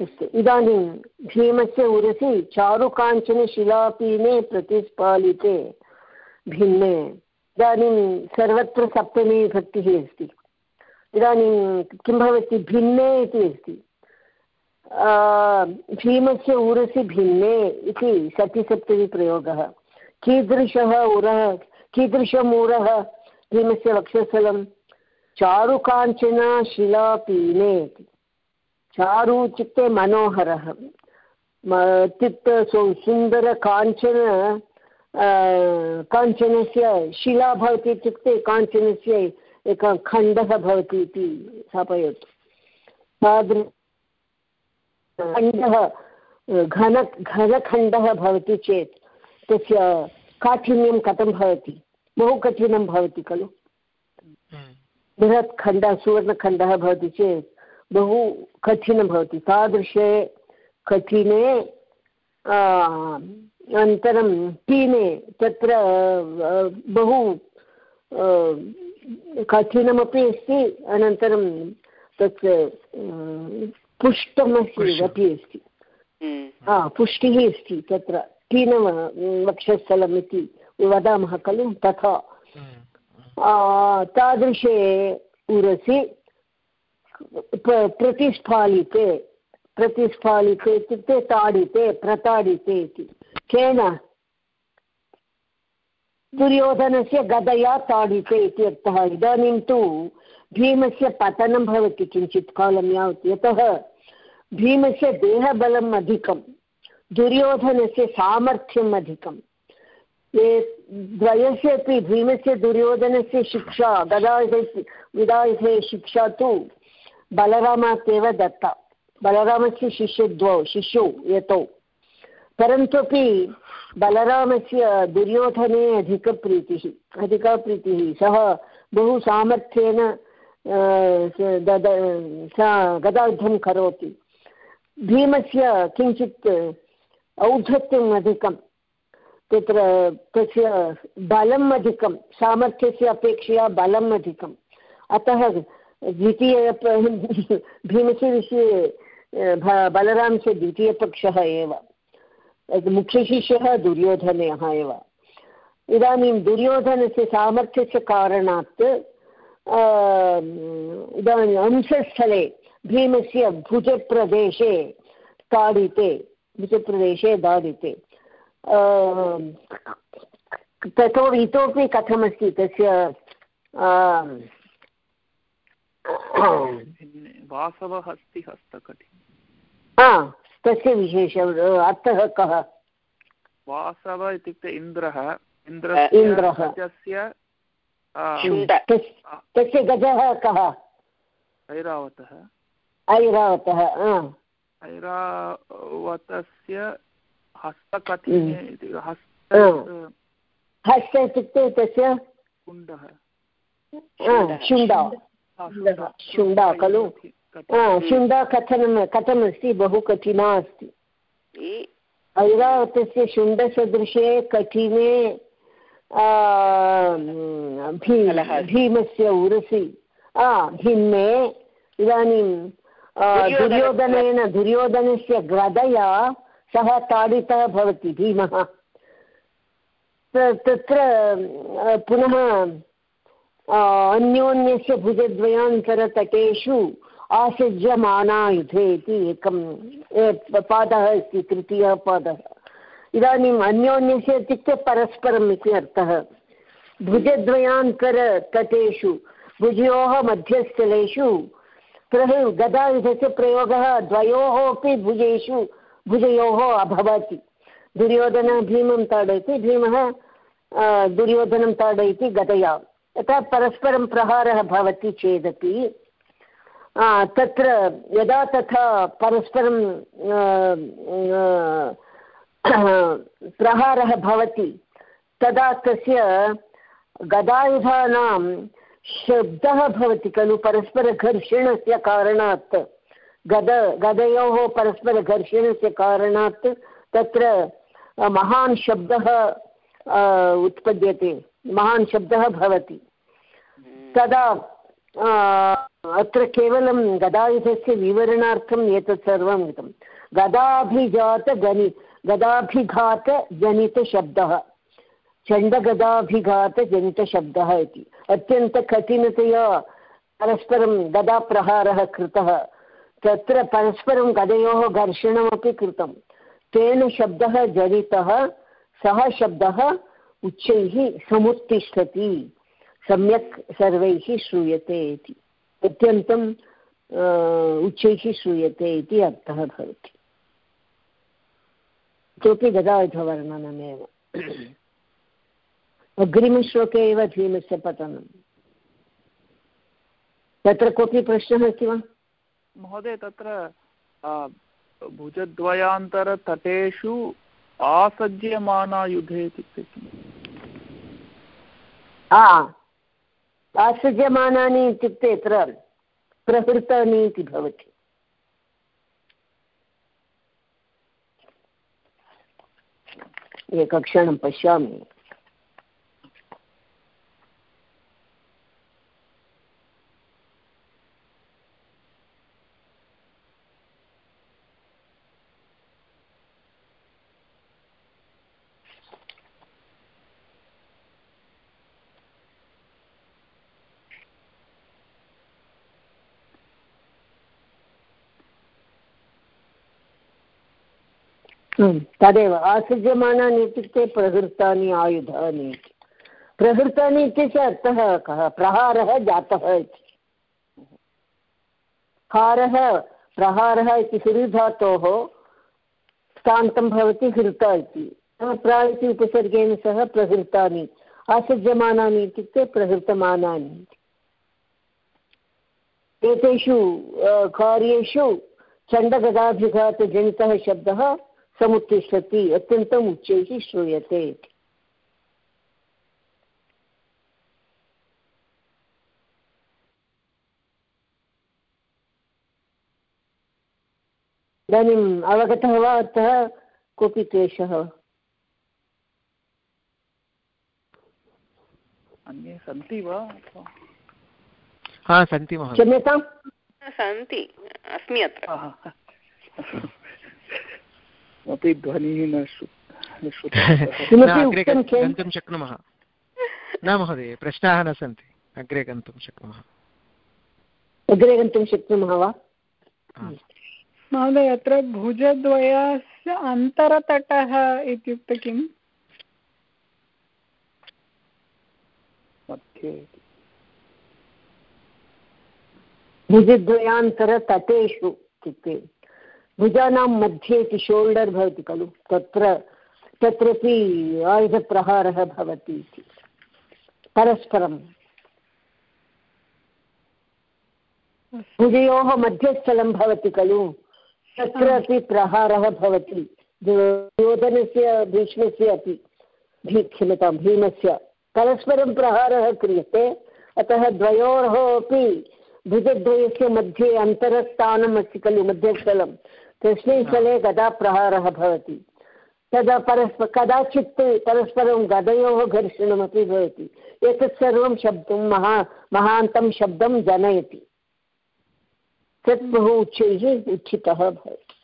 [SPEAKER 5] अस्तु इदानीं भीमस्य उरसि चारुकाञ्चनशिलापीने प्रतिस्पालिते भिन्ने। इदानीं सर्वत्र सप्तमी विभक्तिः अस्ति। इदानीं किं भवति? भिन्ने इति अस्ति। भीमस्य उरसि भिन्ने इति सतिसप्तमीप्रयोगः कीदृशः उरः कीदृशम् उरः भीमस्य वक्षस्थलं चारुकाञ्चन शिलापीने इति। चारु इत्युक्ते मनोहरः। इत्युक्ते सुन्दरकाञ्चन काञ्चनस्य शिला भवति इत्युक्ते काञ्चनस्य एकः खण्डः भवति इति स्थापयतु। तादृश खण्डः, घन, घनखण्डः भवति चेत् तस्य काठिन्यं कथं भवति? बहु कठिनं भवति खलु। बृहत् खण्डः सुवर्णखण्डः भवति चेत् बहु कठिनं भवति। तादृशे कठिने अनन्तरं पीने तत्र बहु कठिनमपि अस्ति। अनन्तरं तत् पुष्टमस्ति अपि अस्ति। पुष्टिः अस्ति तत्र। पीनव वक्षस्थलम् इति वदामः खलु तथा। तादृशे उरसि प्रतिस्फालिते प्रतिस्फालिते इत्युक्ते ताडिते प्रताडिते इति। केन? दुर्योधनस्य गदया ताडिते इति अर्थः। इदानीं तु भीमस्य पतनं भवति किञ्चित् कालं यावत्। यतः भीमस्य देहबलम् अधिकं दुर्योधनस्य सामर्थ्यम् अधिकं ये द्वयस्यपि भीमस्य दुर्योधनस्य शिक्षा गदायुधे विदायुधे शिक्षा तु बलरामात् एव दत्ता। बलरामस्य शिष्यद्वौ, शिशु, यतौ। परन्तुपि बलरामस्य दुर्योधने अधिकप्रीतिः अधिका प्रीतिः। सः बहु सामर्थ्येन गदायुद्धं करोति। भीमस्य किञ्चित् औद्धत्यम् अधिकं, तत्र तस्य बलम् अधिकं, सामर्थ्यस्य अपेक्षया बलम् अधिकम्। अतः द्वितीय *laughs* भीमस्य विषये बलरामस्य द्वितीयपक्षः एव। मुख्यशिष्यः दुर्योधनः एव। इदानीं दुर्योधनस्य सामर्थ्यस्य कारणात् इदानीम् अंशस्थले भीमस्य भुजप्रदेशे ताडिते भुजप्रदेशे दाडिते। ततो इतोपि कथमस्ति तस्य
[SPEAKER 2] वासवः अस्ति हस्तकटि
[SPEAKER 5] तस्य विशेष अर्थः कः?
[SPEAKER 2] वासव इत्युक्ते इन्द्रः
[SPEAKER 5] इन्द्रः। तस्य गजः कः?
[SPEAKER 2] ऐरावतः।
[SPEAKER 5] ऐरावतः
[SPEAKER 2] ऐरावतस्य हस्तकथिने
[SPEAKER 5] हम्म। हस्त हस्त इत्युक्ते तस्य?
[SPEAKER 2] कुण्डः।
[SPEAKER 5] शुण्डा। शुण्डा। खलु? शुण्डा कथनं कथमस्ति? बहु कठिना अस्ति। ऐरावतस्य शुण्डसदृशे कठिने भीमस्य उरसि। भिन्ने इदानीं दुर्योधनेन दुर्योधनस्य गदया सः ताडितः भवति भीमः तत्र पुनः अन्योन्यस्य भुजद्वयान्तरतटेषु आसज्यमानायुधे इति एकं पादः अस्ति तृतीयः पादः। इदानीम् अन्योन्यस्य इत्युक्ते परस्परम् इति अर्थः। भुजद्वयान्तरतटेषु भुजयोः मध्यस्थलेषु प्रह गदायुधस्य प्रयोगः द्वयोः अपि भुजेषु, भुजयोः अभवत्। दुर्योधनः भीमं ताडयति, भीमः दुर्योधनं ताडयति गदया। यथा परस्परं प्रहारः भवति चेदपि तत्र यदा तथा परस्परं प्रहारः भवति, तदा तस्य गदायुधानां शब्दः भवति खलु परस्परघर्षणस्य कारणात्। गद गदयोः परस्परघर्षणस्य कारणात् तत्र महान् शब्दः उत्पद्यते। महान् शब्दः भवति। तदा अत्र केवलं गदायुधस्य विवरणार्थम् एतत् सर्वं कृतं। गदाभिजातगणि गदाभिघातजनितशब्दः। चण्डगदाभिघातजनितशब्दः इति। अत्यन्तकठिनतया परस्परं गदाप्रहारः कृतः। तत्र परस्परं गदयोः घर्षणमपि कृतं। तेन शब्दः जनितः सः शब्दः उच्चैः समुत्तिष्ठति। सम्यक् सर्वैः श्रूयते इति। अत्यन्तम् उच्चैः श्रूयते इति अर्थः भवति। इतोपि गदायुधवर्णनमेव अग्रिमश्लोके एव भीमस्य पतनं तत्र कोऽपि प्रश्नः अस्ति वा?
[SPEAKER 2] महोदय तत्र भुजद्वयान्तरतटेषु आसज्यमाना युधे इत्युक्ते
[SPEAKER 5] आसज्यमानानि इत्युक्ते अत्र प्रहृतानि इति भवति। एकक्षणं पश्यामि। तदेव, आसृज्यमानानि इत्युक्ते प्रहृतानि आयुधानि इति। प्रहृतानि इत्यस्य अर्थः कः? प्रहारः जातः इति। हारः, प्रहारः इति हृधातोः स्थान्तं भवति हृता इति। प्रा इति उपसर्गेण सह प्रहृतानि, आसज्यमानानि इत्युक्ते प्रहृतमानानि एतेषु कार्येषु चण्डगदाभिघातजनितः शब्दः समुत्तिष्ठति अत्यन्तम् उच्चैः श्रूयते इदानीम् अवगतः वा अर्थः कोऽपि क्लेशः?
[SPEAKER 2] अन्ये सन्ति वा?
[SPEAKER 3] हा सन्ति
[SPEAKER 5] क्षम्यताम्?
[SPEAKER 4] सन्ति अस्मि अत्र।
[SPEAKER 2] किमपि ध्वनिः न *laughs*
[SPEAKER 3] गन्तुं शक्नुमः। न महोदय प्रश्नाः न सन्ति। अग्रे गन्तुं शक्नुमः।
[SPEAKER 5] अग्रे गन्तुं शक्नुमः वा?
[SPEAKER 7] महोदय अत्र भुजद्वयस्य अन्तरतटः इत्युक्ते किम्?
[SPEAKER 5] भुजद्वयान्तरतटेषु इत्युक्ते भुजानां मध्ये इति शोल्डर् भवति खलु? तत्र, तत्रापि आयुधप्रहारः भवति इति। परस्परं। भुजयोः मध्यस्थलं भवति खलु? तत्र अपि प्रहारः भवति। दुर्योधनस्य, भीष्मस्य अपि भी क्षम्यतां भीमस्य। परस्परं प्रहारः क्रियते। अतः द्वयोः अपि भुजद्वयस्य मध्ये अन्तरस्थानम् अस्ति खलु, मध्यस्थलं। तस्मिन् स्थले गदाप्रहारः भवति। तदा परस्पर कदाचित् परस्परं गदयोः घर्षणमपि भवति। एतत् सर्वं शब्दं महा महान्तं शब्दं जनयति। तत् बहु उच्चैः उच्चितः भवति।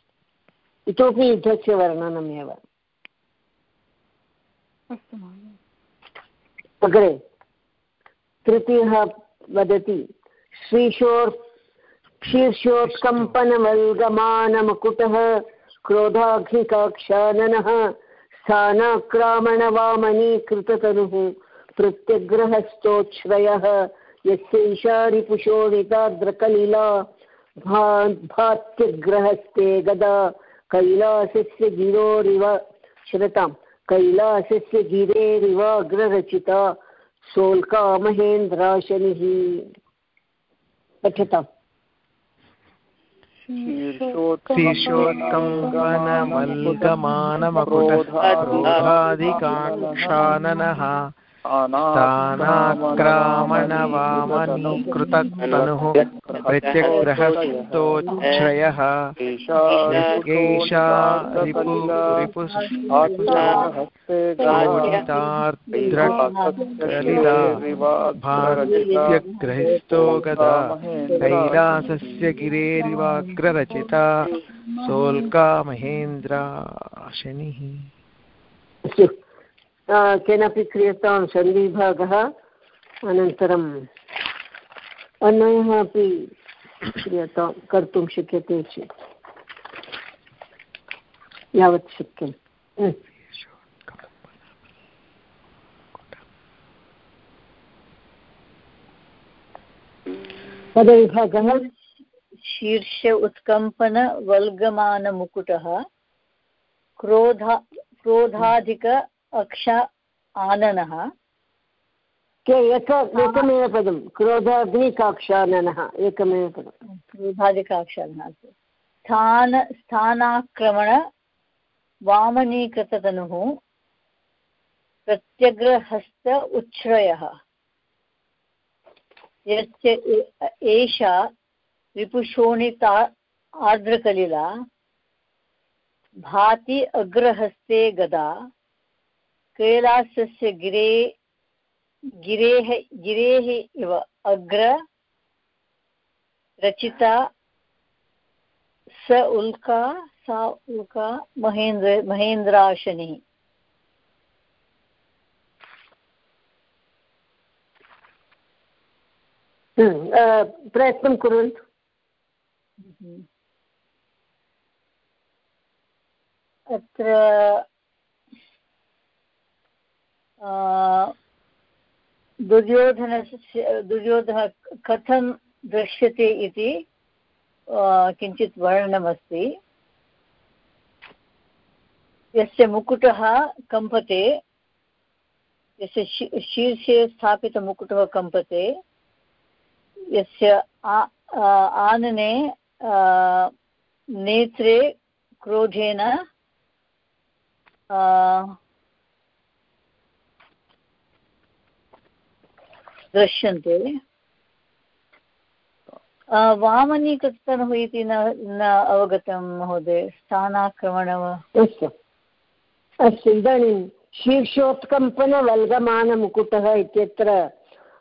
[SPEAKER 5] इतोपि युद्धस्य वर्णनमेव। अग्रे तृतीयः वदति। श्रीशोर् शीर्षोत्कम्पनवल्गमानमकुटः क्रोधाघ्निकाक्षाननः स्थानाक्रामणवामनीकृततनुः प्रत्यग्रहस्तोच्छ्रयः यस्यैषा रिपुशोणिताद्रकलिला भात्यग्रहस्ते गदा, कैलासस्य गिरोरिव श्रताम् कैलासस्य गिरेरिवाग्ररचिता, सोल्का महेन्द्राशनिः। पठताम्।
[SPEAKER 3] शीर्षोत्कम्पनमल्गमानमकुटोधादिकाक्षाननः स्थानाक्रामणवामनीकृततनुः प्रत्यग्रहस्तोच्छ्रयः भाग्यग्रहिस्तो गदा। कैलासस्य गिरेरिवाग्ररचिता सोल्का महेन्द्रा शनिः
[SPEAKER 5] केनापि क्रियतां सन्धिभागः अनन्तरम् अन्वयः अपि क्रियतां कर्तुं शक्यते चेत्। यावत् शक्यं पदविभागः?
[SPEAKER 1] शीर्ष उत्कम्पनवल्गमानमुकुटः क्रोधा क्रोधाधिक अक्ष आननः
[SPEAKER 5] एक एकमेव पदं क्रोधाग्निकाक्षाननः एकमेव पदं।
[SPEAKER 1] क्रोधादिकाक्षानः अस्तु स्थान स्थानाक्रमण वामनीकृततनुः प्रत्यग्रहस्त उच्छ्रयः। यस्य एषा रिपुशोणिता आर्द्रकलिला भाति अग्रहस्ते गदा कैलासस्य गिरे गिरेः गिरेः इव अग्र रचिता स उल्का सा उल्का महेन्द्र महेन्द्राशनिः।
[SPEAKER 5] हम्म, प्रयत्नं कुर्वन्तु।
[SPEAKER 1] अत्र दुर्योधनस्य, दुर्योधनः कथं दृश्यते इति किञ्चित् वर्णनमस्ति। यस्य मुकुटः कम्पते, यस्य शीर्षे स्थापितमुकुटः कम्पते, यस्य आनने नेत्रे क्रोधेन दृश्यन्ते। वामनीकृततनुः इति न न अवगतं महोदय स्थानाक्रमणम्।
[SPEAKER 5] अस्तु। अस्तु इदानीं शीर्षोत्कम्पनवल्गमानमुकुटः इत्यत्र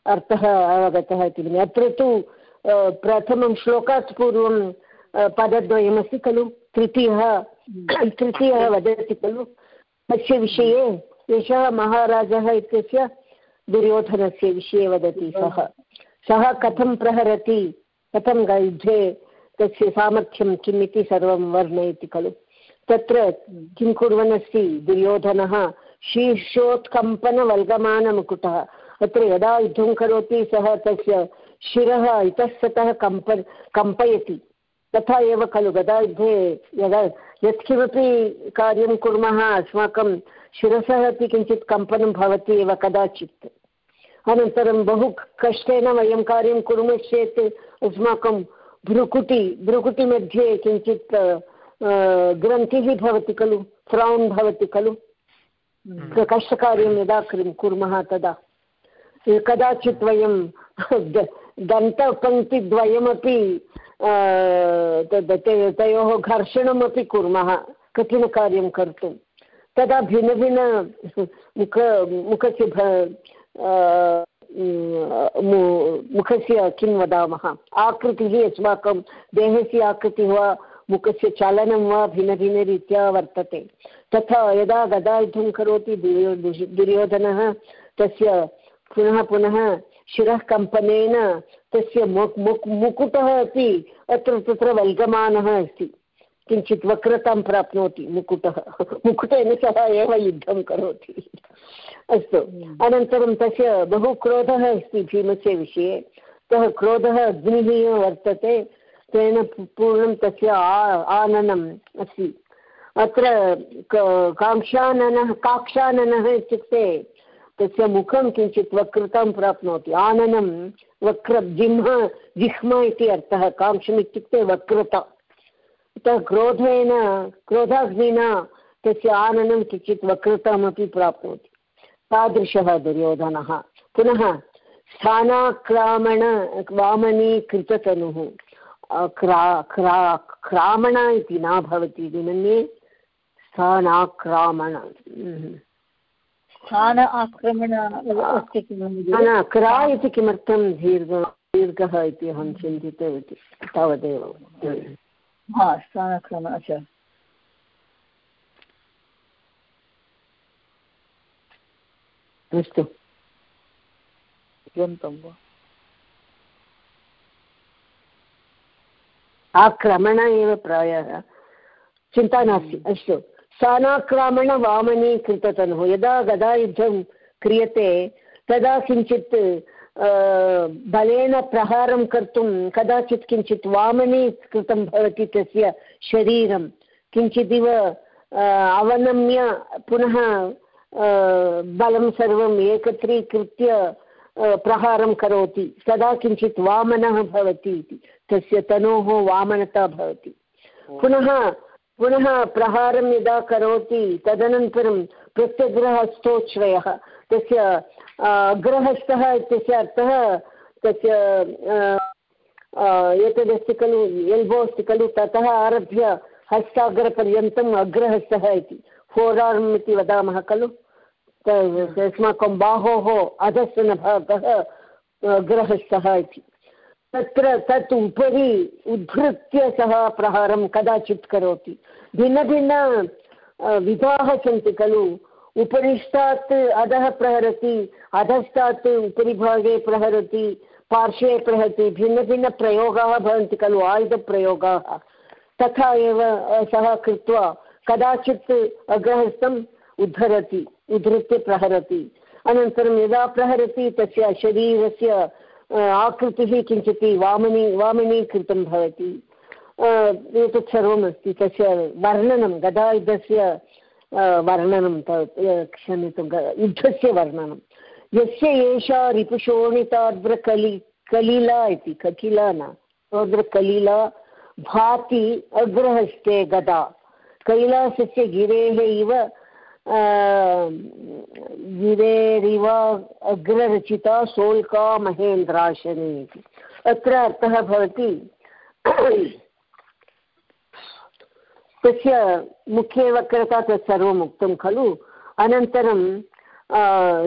[SPEAKER 5] अर्थः अवगतः इति अत्र तु प्रथमं श्लोकात् पूर्वं पदद्वयमस्ति खलु। तृतीयः तृतीयः वदति खलु। तस्य विषये एषः महाराजः इत्यस्य दुर्योधनस्य विषये वदति सः। सः कथं प्रहरति, कथं युद्धे तस्य सामर्थ्यं किम् इति सर्वं वर्णयति खलु। तत्र किं कुर्वन् अस्ति दुर्योधनः? शीर्षोत्कम्पनवल्गमानमुकुटः। तत्र यदा युद्धं करोति सः तस्य शिरः इतस्ततः कम्प, कम्पयति। तथा एव खलु गदायुद्धे यदा यत्किमपि कार्यं कुर्मः अस्माकं शिरसः अपि किञ्चित् कम्पनं भवति एव कदाचित्। अनन्तरं बहु कष्टेन वयं कार्यं कुर्मश्चेत् अस्माकं भ्रुकुटि भ्रुकुटिमध्ये किञ्चित् ग्रन्थिः भवति खलु फ्रौन् भवति खलु। हम्म। कष्टकार्यं यदा कुर्मः तदा। कदाचित् वयं *laughs* दन्तपङ्क्तिद्वयमपि तयोः घर्षणमपि कुर्मः कठिनकार्यं कर्तुं। तदा भिन्नभिन्न मुख, मुखस्य मुखस्य किं वदामः? आकृतिः अस्माकं देहस्य आकृतिः वा, मुखस्य चालनं वा भिन्नभिन्नरीत्या वर्तते। तथा यदा गदायुद्धं करोति दुर्योधनः, तस्य पुनः पुनः शिरः कम्पनेन तस्य मुक् मुक् मुकुटः अपि अत्र तत्र वल्गमानः अस्ति। किञ्चित् वक्रतां प्राप्नोति मुकुटः। *laughs* मुकुटेन सह एव युद्धं करोति। *laughs* अस्तु। अनन्तरं तस्य बहु क्रोधः अस्ति भीमस्य विषये। सः क्रोधः अग्निः वर्तते। तेन पूर्णं तस्य आननम् अस्ति। अत्र काङ्क्षाननः, काक्षाननः इत्युक्ते तस्य मुखं किञ्चित् वक्रतां प्राप्नोति। आननं वक्र जिह्म जिह्म इति अर्थः कांक्षम् इत्युक्ते वक्रता। अतः क्रोधेन, क्रोधाग्निना तस्य आननं किञ्चित् वक्रतामपि प्राप्नोति। तादृशः दुर्योधनः। पुनः स्थानाक्रामण, वामनीकृततनुः। क्रा क्रा, क्रामण इति न भवति इति मन्ये। स्थानाक्रामण।
[SPEAKER 1] स्थान आक्रमण अस्ति
[SPEAKER 5] किं क्रा इति किमर्थं दीर्घ दीर्घः इति अहं चिन्तितवती तावदेव।
[SPEAKER 1] हा स्थानाक्रमण अच्छा।
[SPEAKER 5] अस्तु। आक्रमण एव प्रायः। चिन्ता नास्ति अस्तु। स्थानाक्रमणवामनीकृततनुः यदा गदायुद्धं क्रियते तदा किञ्चित् बलेन प्रहारं कर्तुं कदाचित् किञ्चित् वामनीकृतं भवति तस्य शरीरं। किञ्चिदिव अवनम्य पुनः बलं सर्वम् एकत्रीकृत्य प्रहारं करोति। तदा किञ्चित् वामनः भवति इति। तस्य तनोः वामनता भवति। पुनः पुनः प्रहारं यदा करोति, तदनन्तरं प्रत्यग्रहस्थोच्छ्रयः तस्य अग्रहस्थः इत्यस्य अर्थः, तस्य एतदस्ति खलु, एल्बो अस्ति खलु, ततः आरभ्य हस्ताग्रपर्यन्तम् अग्रहस्थः इति। फोर् आर्म् इति वदामः खलु। अस्माकं बाहोः अधस्तनभागः अग्रहस्थः इति। तत्र तत् उपरि उद्धृत्य सः प्रहारं कदाचित् करोति। भिन्नभिन्न विधाः सन्ति खलु। उपरिष्टात् अधः प्रहरति, अधस्तात् उपरि भागे प्रहरति, पार्श्वे प्रहरति भिन्नभिन्नप्रयोगाः भवन्ति खलु, आयुधप्रयोगाः। तथा एव सः कृत्वा कदाचित् अग्रहस्थम् उद्धरति, उद्धृत्य प्रहरति। अनन्तरं यदा प्रहरति, तस्य शरीरस्य आकृतिः किञ्चित् वामनी, वामनीकृतं भवति। एतत् सर्वम् अस्ति। तस्य वर्णनं गदायुद्धस्य वर्णनं क्षम्यतां युद्धस्य वर्णनं। यस्य एषा रिपुशोणितार्द्रकलि कलिला इति, ककिला न, आर्द्रकलिला, भाति अग्रहस्ते गदा। कैलासस्य गिरेः इव गिरेरिव अग्ररचिता सोल्का महेन्द्राशनी इति। अत्र अर्थः भवति, तस्य मुखे वक्रता तत् सर्वम् उक्तं खलु। अनन्तरं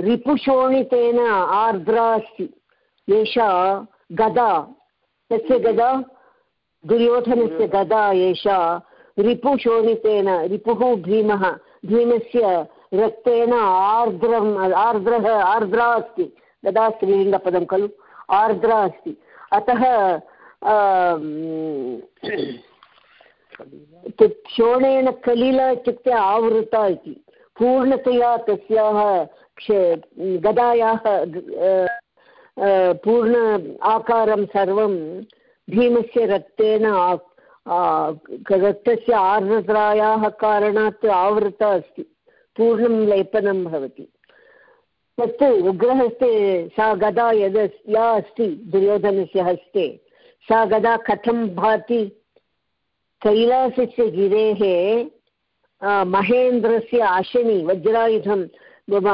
[SPEAKER 5] रिपुशोणितेन आर्द्रा अस्ति। एषा गदा, तस्य गदा, दुर्योधनस्य गदा एषा रिपुशोणितेन, रिपुः भीमः भीमस्य रक्तेन आर्द्रम्, आर्द्रः, आर्द्रा अस्ति। तदा स्त्रीलिङ्गपदं खलु, आर्द्रा अस्ति। अतः शोणेन कलिला इत्युक्ते आवृता इति। पूर्णतया तस्याः गदायाः पूर्ण आकारं सर्वं भीमस्य रक्तेन रक्तस्य आर्द्रतायाः कारणात् आवृता अस्ति। पूर्णं लेपनं भवति। तत्तु उग्रहस्ते सा गदा यद् या अस्ति दुर्योधनस्य हस्ते, सा गदा कथं भाति? कैलासस्य गिरेः महेन्द्रस्य आशनि, वज्रायुधं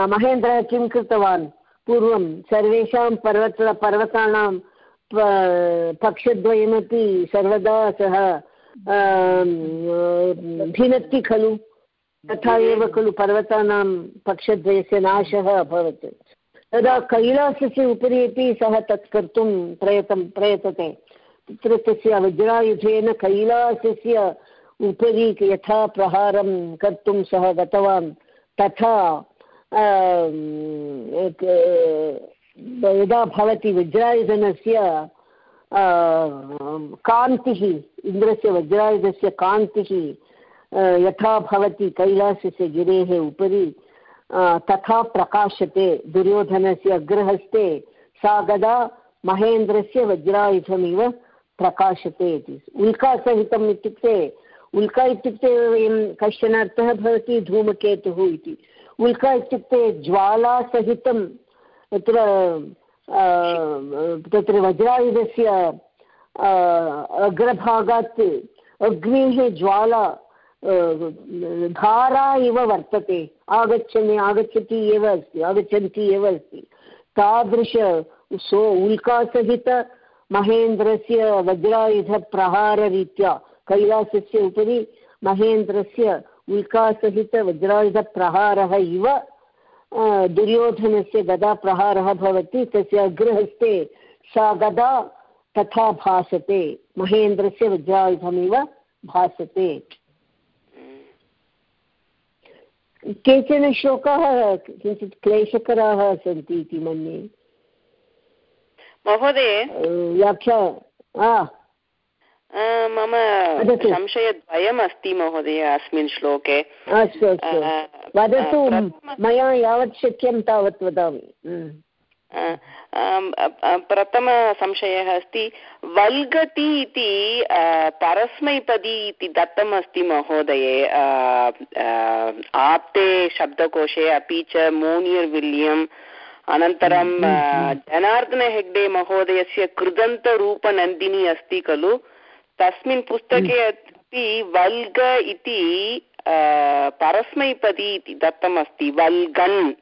[SPEAKER 5] महेन्द्रः किं कृतवान्? पूर्वं सर्वेषां पर्वत पर्वतानां पक्षद्वयमपि सर्वदा सः भिनत्ति खलु। तथा एव खलु पर्वतानां पक्षद्वयस्य नाशः अभवत्। तदा कैलासस्य उपरि अपि सः तत् कर्तुं प्रयतं, प्रयतते। तत्र तस्य वज्रायुधेन कैलासस्य उपरि यथा प्रहारं कर्तुं सः गतवान्, तथा यदा भवति वज्रायुधनस्य कान्तिः, इन्द्रस्य वज्रायुधस्य कान्तिः यथा भवति कैलासस्य गिरेः उपरि तथा प्रकाशते दुर्योधनस्य अग्रहस्ते, सा गदा महेन्द्रस्य वज्रायुधमिव प्रकाशते इति। उल्कासहितम् इत्युक्ते, उल्का इत्युक्ते वयं कश्चन अर्थः भवति, धूमकेतुः इति। उल्का इत्युक्ते ज्वालासहितं तत्र तत्र वज्रायुधस्य अग्रभागात् अग्नेः ज्वाला धारा इव वर्तते। आगच्छन् आगच्छति एव अस्ति, आगच्छन्ति एव अस्ति। तादृश सो उल्कासहित महेन्द्रस्य वज्रायुधप्रहाररीत्या, कैलासस्य उपरि महेन्द्रस्य उल्कासहितवज्रायुधप्रहारः इव दुर्योधनस्य गदाप्रहारः भवति तस्य अग्रहस्ते सा गदा तथा भासते। महेन्द्रस्य वज्रायुधमिव भासते। केचन श्लोकाः किञ्चित् क्लेशकराः सन्ति इति मन्ये।
[SPEAKER 4] महोदय।
[SPEAKER 5] व्याख्या
[SPEAKER 4] मम संशयद्वयम् अस्ति महोदय अस्मिन् श्लोके।
[SPEAKER 5] अस्तु अस्तु। वदतु मया यावत् शक्यं तावत् वदामि।
[SPEAKER 4] प्रथमसंशयः अस्ति वल्गति इति परस्मैपदी इति दत्तम् अस्ति महोदये आप्ते शब्दकोशे अपि च मोनियर् अनन्तरं जनार्दन हेग्डे महोदयस्य कृदन्तरूपनन्दिनी अस्ति खलु। तस्मिन् पुस्तके अपि वल्ग इति परस्मैपदी इति दत्तमस्ति वल्गन्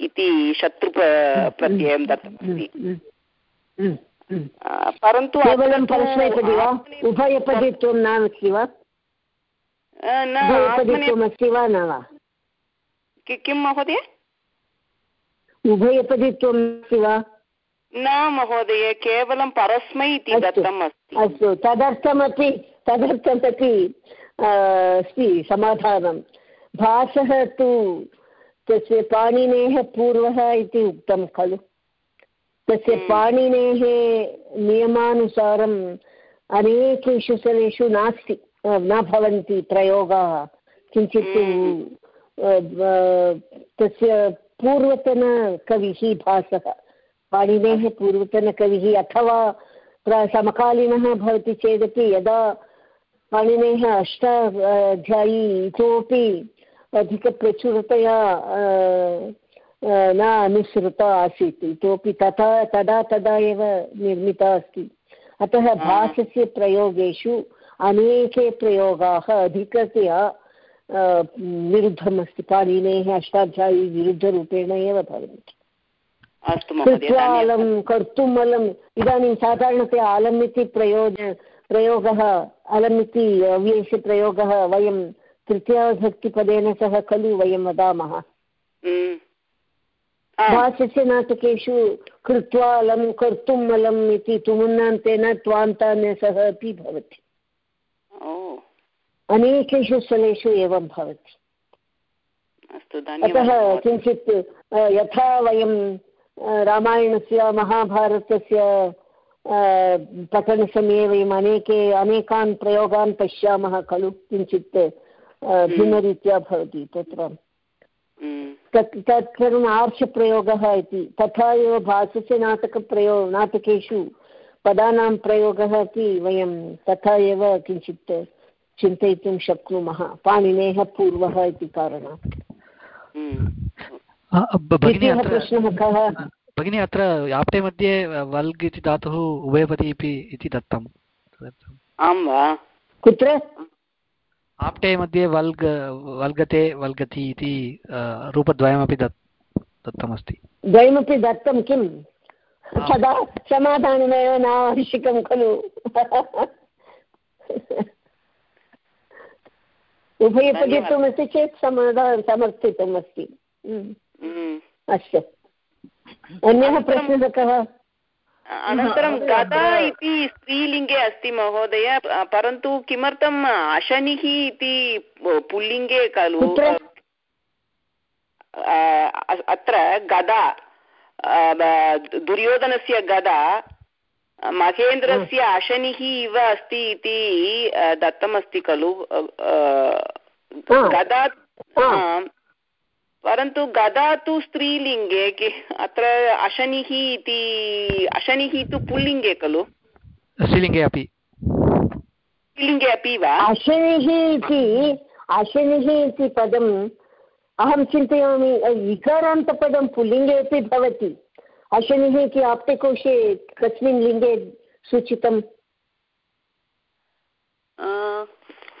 [SPEAKER 4] इति शत्रु प्रत्ययं दत्तमस्ति। परन्तु
[SPEAKER 5] केवलं परस्मैपदी वा? उभयपदित्वं नास्ति वा? उभयपदित्वमस्ति वा न वा?
[SPEAKER 4] किं महोदय?
[SPEAKER 5] उभयपदित्वम् अस्ति वा?
[SPEAKER 4] न महोदय केवलं परस्मै इति दत्तम् अस्ति
[SPEAKER 5] तदर्थमपि तदर्थमपि अस्ति समाधानं भासः तु तस्य पाणिनेः पूर्वः इति उक्तं खलु तस्य हम्म। पाणिनेः नियमानुसारम् अनेकेषु स्थलेषु नास्ति न भवन्ति प्रयोगाः किञ्चित् हम्म। तस्य पूर्वतनकविः भासः पाणिनेः पूर्वतनकविः अथवा समकालीनः भवति चेदपि यदा पाणिनेः अष्टाध्यायी इतोपि अधिकप्रचुरतया न अनुसृता आसीत् इतोपि तथा तदा तदा एव निर्मिता अस्ति। अतः भाषस्य प्रयोगेषु अनेके प्रयोगाः अधिकतया विरुद्धमस्ति। पाणिनेः अष्टाध्यायी विरुद्धरूपेण एव भवन्ति। कृत्वा अलं कर्तुम् अलम् इदानीं साधारणतया अलम् इति प्रयोज प्रयोगः अलम् इति अव्ययस्य वयं तृतीयाभक्तिपदेन सह खलु वयं वदामः।
[SPEAKER 4] हम्म।
[SPEAKER 5] भाष्यस्य नाटकेषु कृत्वा अलं कर्तुम् अलम् इति तुमुन्नान्तेन त्वान्तान सह अपि भवति। अनेकेषु स्थलेषु एवं भवति। अतः किञ्चित् यथा वयं रामायणस्य महाभारतस्य पठनसमये वयम् अनेके अनेकान् प्रयोगान् पश्यामः खलु किञ्चित् भिन्नरीत्या भवति तत्र। तत् तत् सर्वम् आर्षप्रयोगः इति। तथा एव भासस्य नाटकप्रयो नाटकेषु पदानां प्रयोगः अपि वयं तथा एव किञ्चित् चिन्तयितुं शक्नुमः। पाणिनेः पूर्वः इति कारणात्। प्रश्नः कः
[SPEAKER 8] भगिनी अत्र आप्टे मध्ये वल्ग् इति धातुः उभयपदी इति दत्तम्
[SPEAKER 4] आं वा?
[SPEAKER 5] कुत्र?
[SPEAKER 8] आप्टे मध्ये वल्ग वल्गते वल्गति इति रूपद्वयमपि दत् दत्तमस्ति।
[SPEAKER 5] द्वयमपि दत्तं किं? तदा समाधानमेव न आवश्यकं खलु। उभयपदित्वमस्ति चेत् समाधानं समर्थितम् अस्ति। अन्यः प्रश्नः कः?
[SPEAKER 4] अनन्तरं गदा इति स्त्रीलिङ्गे अस्ति महोदय। परन्तु किमर्थम् अशनिः इति पुल्लिङ्गे खलु? अत्र गदा दुर्योधनस्य गदा महेन्द्रस्य अशनिः इव अस्ति इति दत्तमस्ति खलु? गदा परन्तु गदा तु स्त्रीलिङ्गे अत्र अशनिः इति अशनिः तु पुल्लिङ्गे खलु?
[SPEAKER 8] स्त्रीलिङ्गे अपि।
[SPEAKER 4] स्त्रीलिङ्गे अपि वा?
[SPEAKER 5] अशनिः इति अशनिः इति पदम् अहं चिन्तयामि इकारान्तपदं पुल्लिङ्गे अपि भवति। अशनिः इति आप्तकोशे कस्मिन् लिङ्गे सूचितं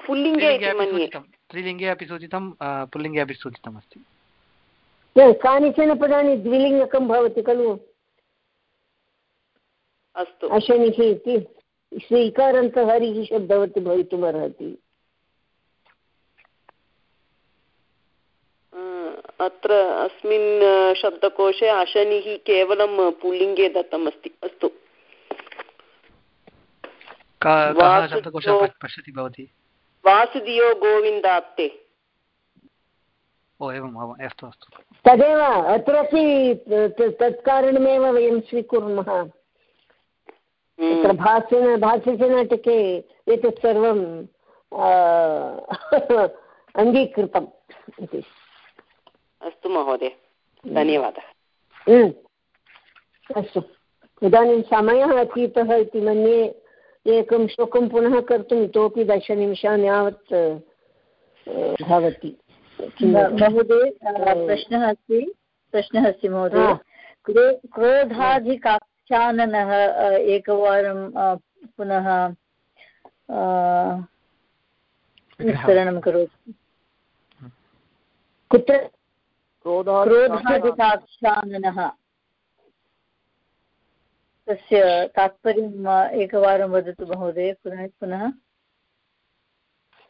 [SPEAKER 4] पुल्लिङ्गे
[SPEAKER 8] स्त्रीलिङ्गे अपि सूचितं। पुल्लिङ्गे अपि सूचितमस्ति।
[SPEAKER 5] कानिचन पदानि द्विलिङ्गकं भवति खलु?
[SPEAKER 4] अस्तु।
[SPEAKER 5] अशनिः इति। स्वीकारान्तहरिः शब्दवती भवितुमर्हति
[SPEAKER 4] अत्र अस्मिन् शब्दकोशे अशनिः केवलं पुल्लिङ्गे दत्तम् अस्ति। अस्तु
[SPEAKER 8] पश्यति भवती?
[SPEAKER 4] वासुदियो गोविन्दाप्ते।
[SPEAKER 8] ओ एवम् अस्तु अस्तु।
[SPEAKER 5] तदेव अत्रापि तत्कारणमेव वयं स्वीकुर्मः। तत्र भाष्यन भाष्यनाटके एतत् सर्वं *laughs* अङ्गीकृतम् इति।
[SPEAKER 4] अस्तु महोदय धन्यवादः।
[SPEAKER 5] अस्तु। इदानीं समयः अतीतः इति मन्ये एकं श्लोकं पुनः कर्तुम् इतोपि दशनिमिषान् यावत् भवति।
[SPEAKER 1] महोदय प्रश्नः अस्ति प्रश्नः अस्ति महोदय। क्रोधाधिकाक्षाननः एकवारं पुनः विस्तरणं करोतु।
[SPEAKER 5] कुत्र?
[SPEAKER 1] क्रोधाधिकाक्षाननः तस्य तात्पर्यम् एकवारं वदतु महोदय पुनः पुनः।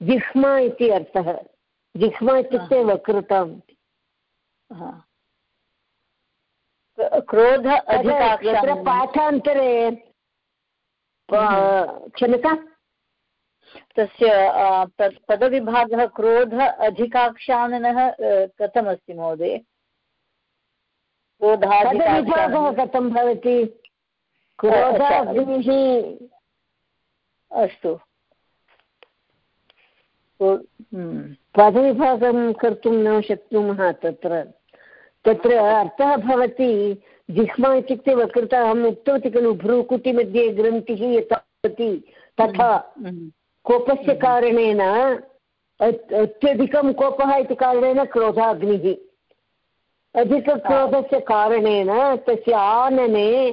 [SPEAKER 5] जिह्मा इति अर्थः। जिह्मा इत्युक्ते वक्रताम्
[SPEAKER 1] क्रोध
[SPEAKER 5] तत्र पाठान्तरे क्षम्यता?
[SPEAKER 1] तस्य पदविभागः क्रोध अधिकाक्षाननः कथमस्ति महोदय?
[SPEAKER 5] क्रोधाधिकाक्षानः कथं भवति? क्रोधाग्निः
[SPEAKER 1] अस्तु।
[SPEAKER 5] पदविभागं कर्तुं न शक्नुमः तत्र। तत्र अर्थः भवति जिह्मा इत्युक्ते वकृता अहम् उक्तवती खलु भ्रूकुटिमध्ये ग्रन्थिः यथा भवति तथा कोपस्य कारणेन अत्यधिकं कोपः इति कारणेन क्रोधाग्निः। अधिकक्रोधस्य कारणेन तस्य आनने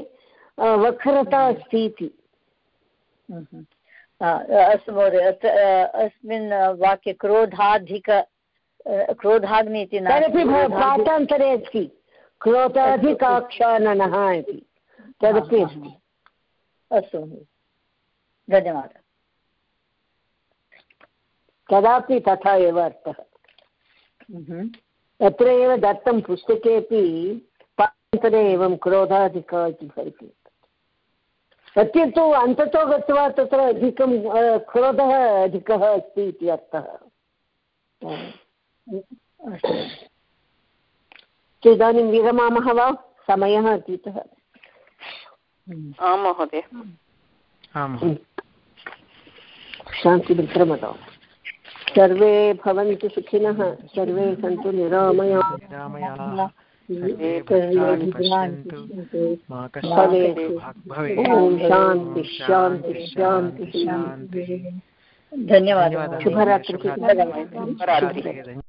[SPEAKER 5] वक्रता अस्ति इति
[SPEAKER 1] अस्तु महोदय अत्र अस्मिन् वाक्ये क्रोधाधिक क्रोधाग्नि इति
[SPEAKER 5] तदपि पाठान्तरे अस्ति। क्रोधाधिकाक्षाननः इति। तदपि अस्ति।
[SPEAKER 1] अस्तु धन्यवादः।
[SPEAKER 5] कदापि तथा एव अर्थः। तत्र एव दत्तं पुस्तके अपि पाठ्यन्तरे एवं क्रोधाधिकः इति भवति। सत्य तु अन्ततो गत्वा तत्र अधिकं क्रोधः अधिकः अस्ति इति अर्थः। इदानीं विरमामः वा? समयः अतीतः।
[SPEAKER 4] आं महोदय।
[SPEAKER 5] शान्तिमित्रमतो। सर्वे भवन्तु सुखिनः सर्वे सन्तु निरामया। शान्ति शान्ति शान्ति
[SPEAKER 1] धन्यवादः।
[SPEAKER 5] शुभरात्रिः।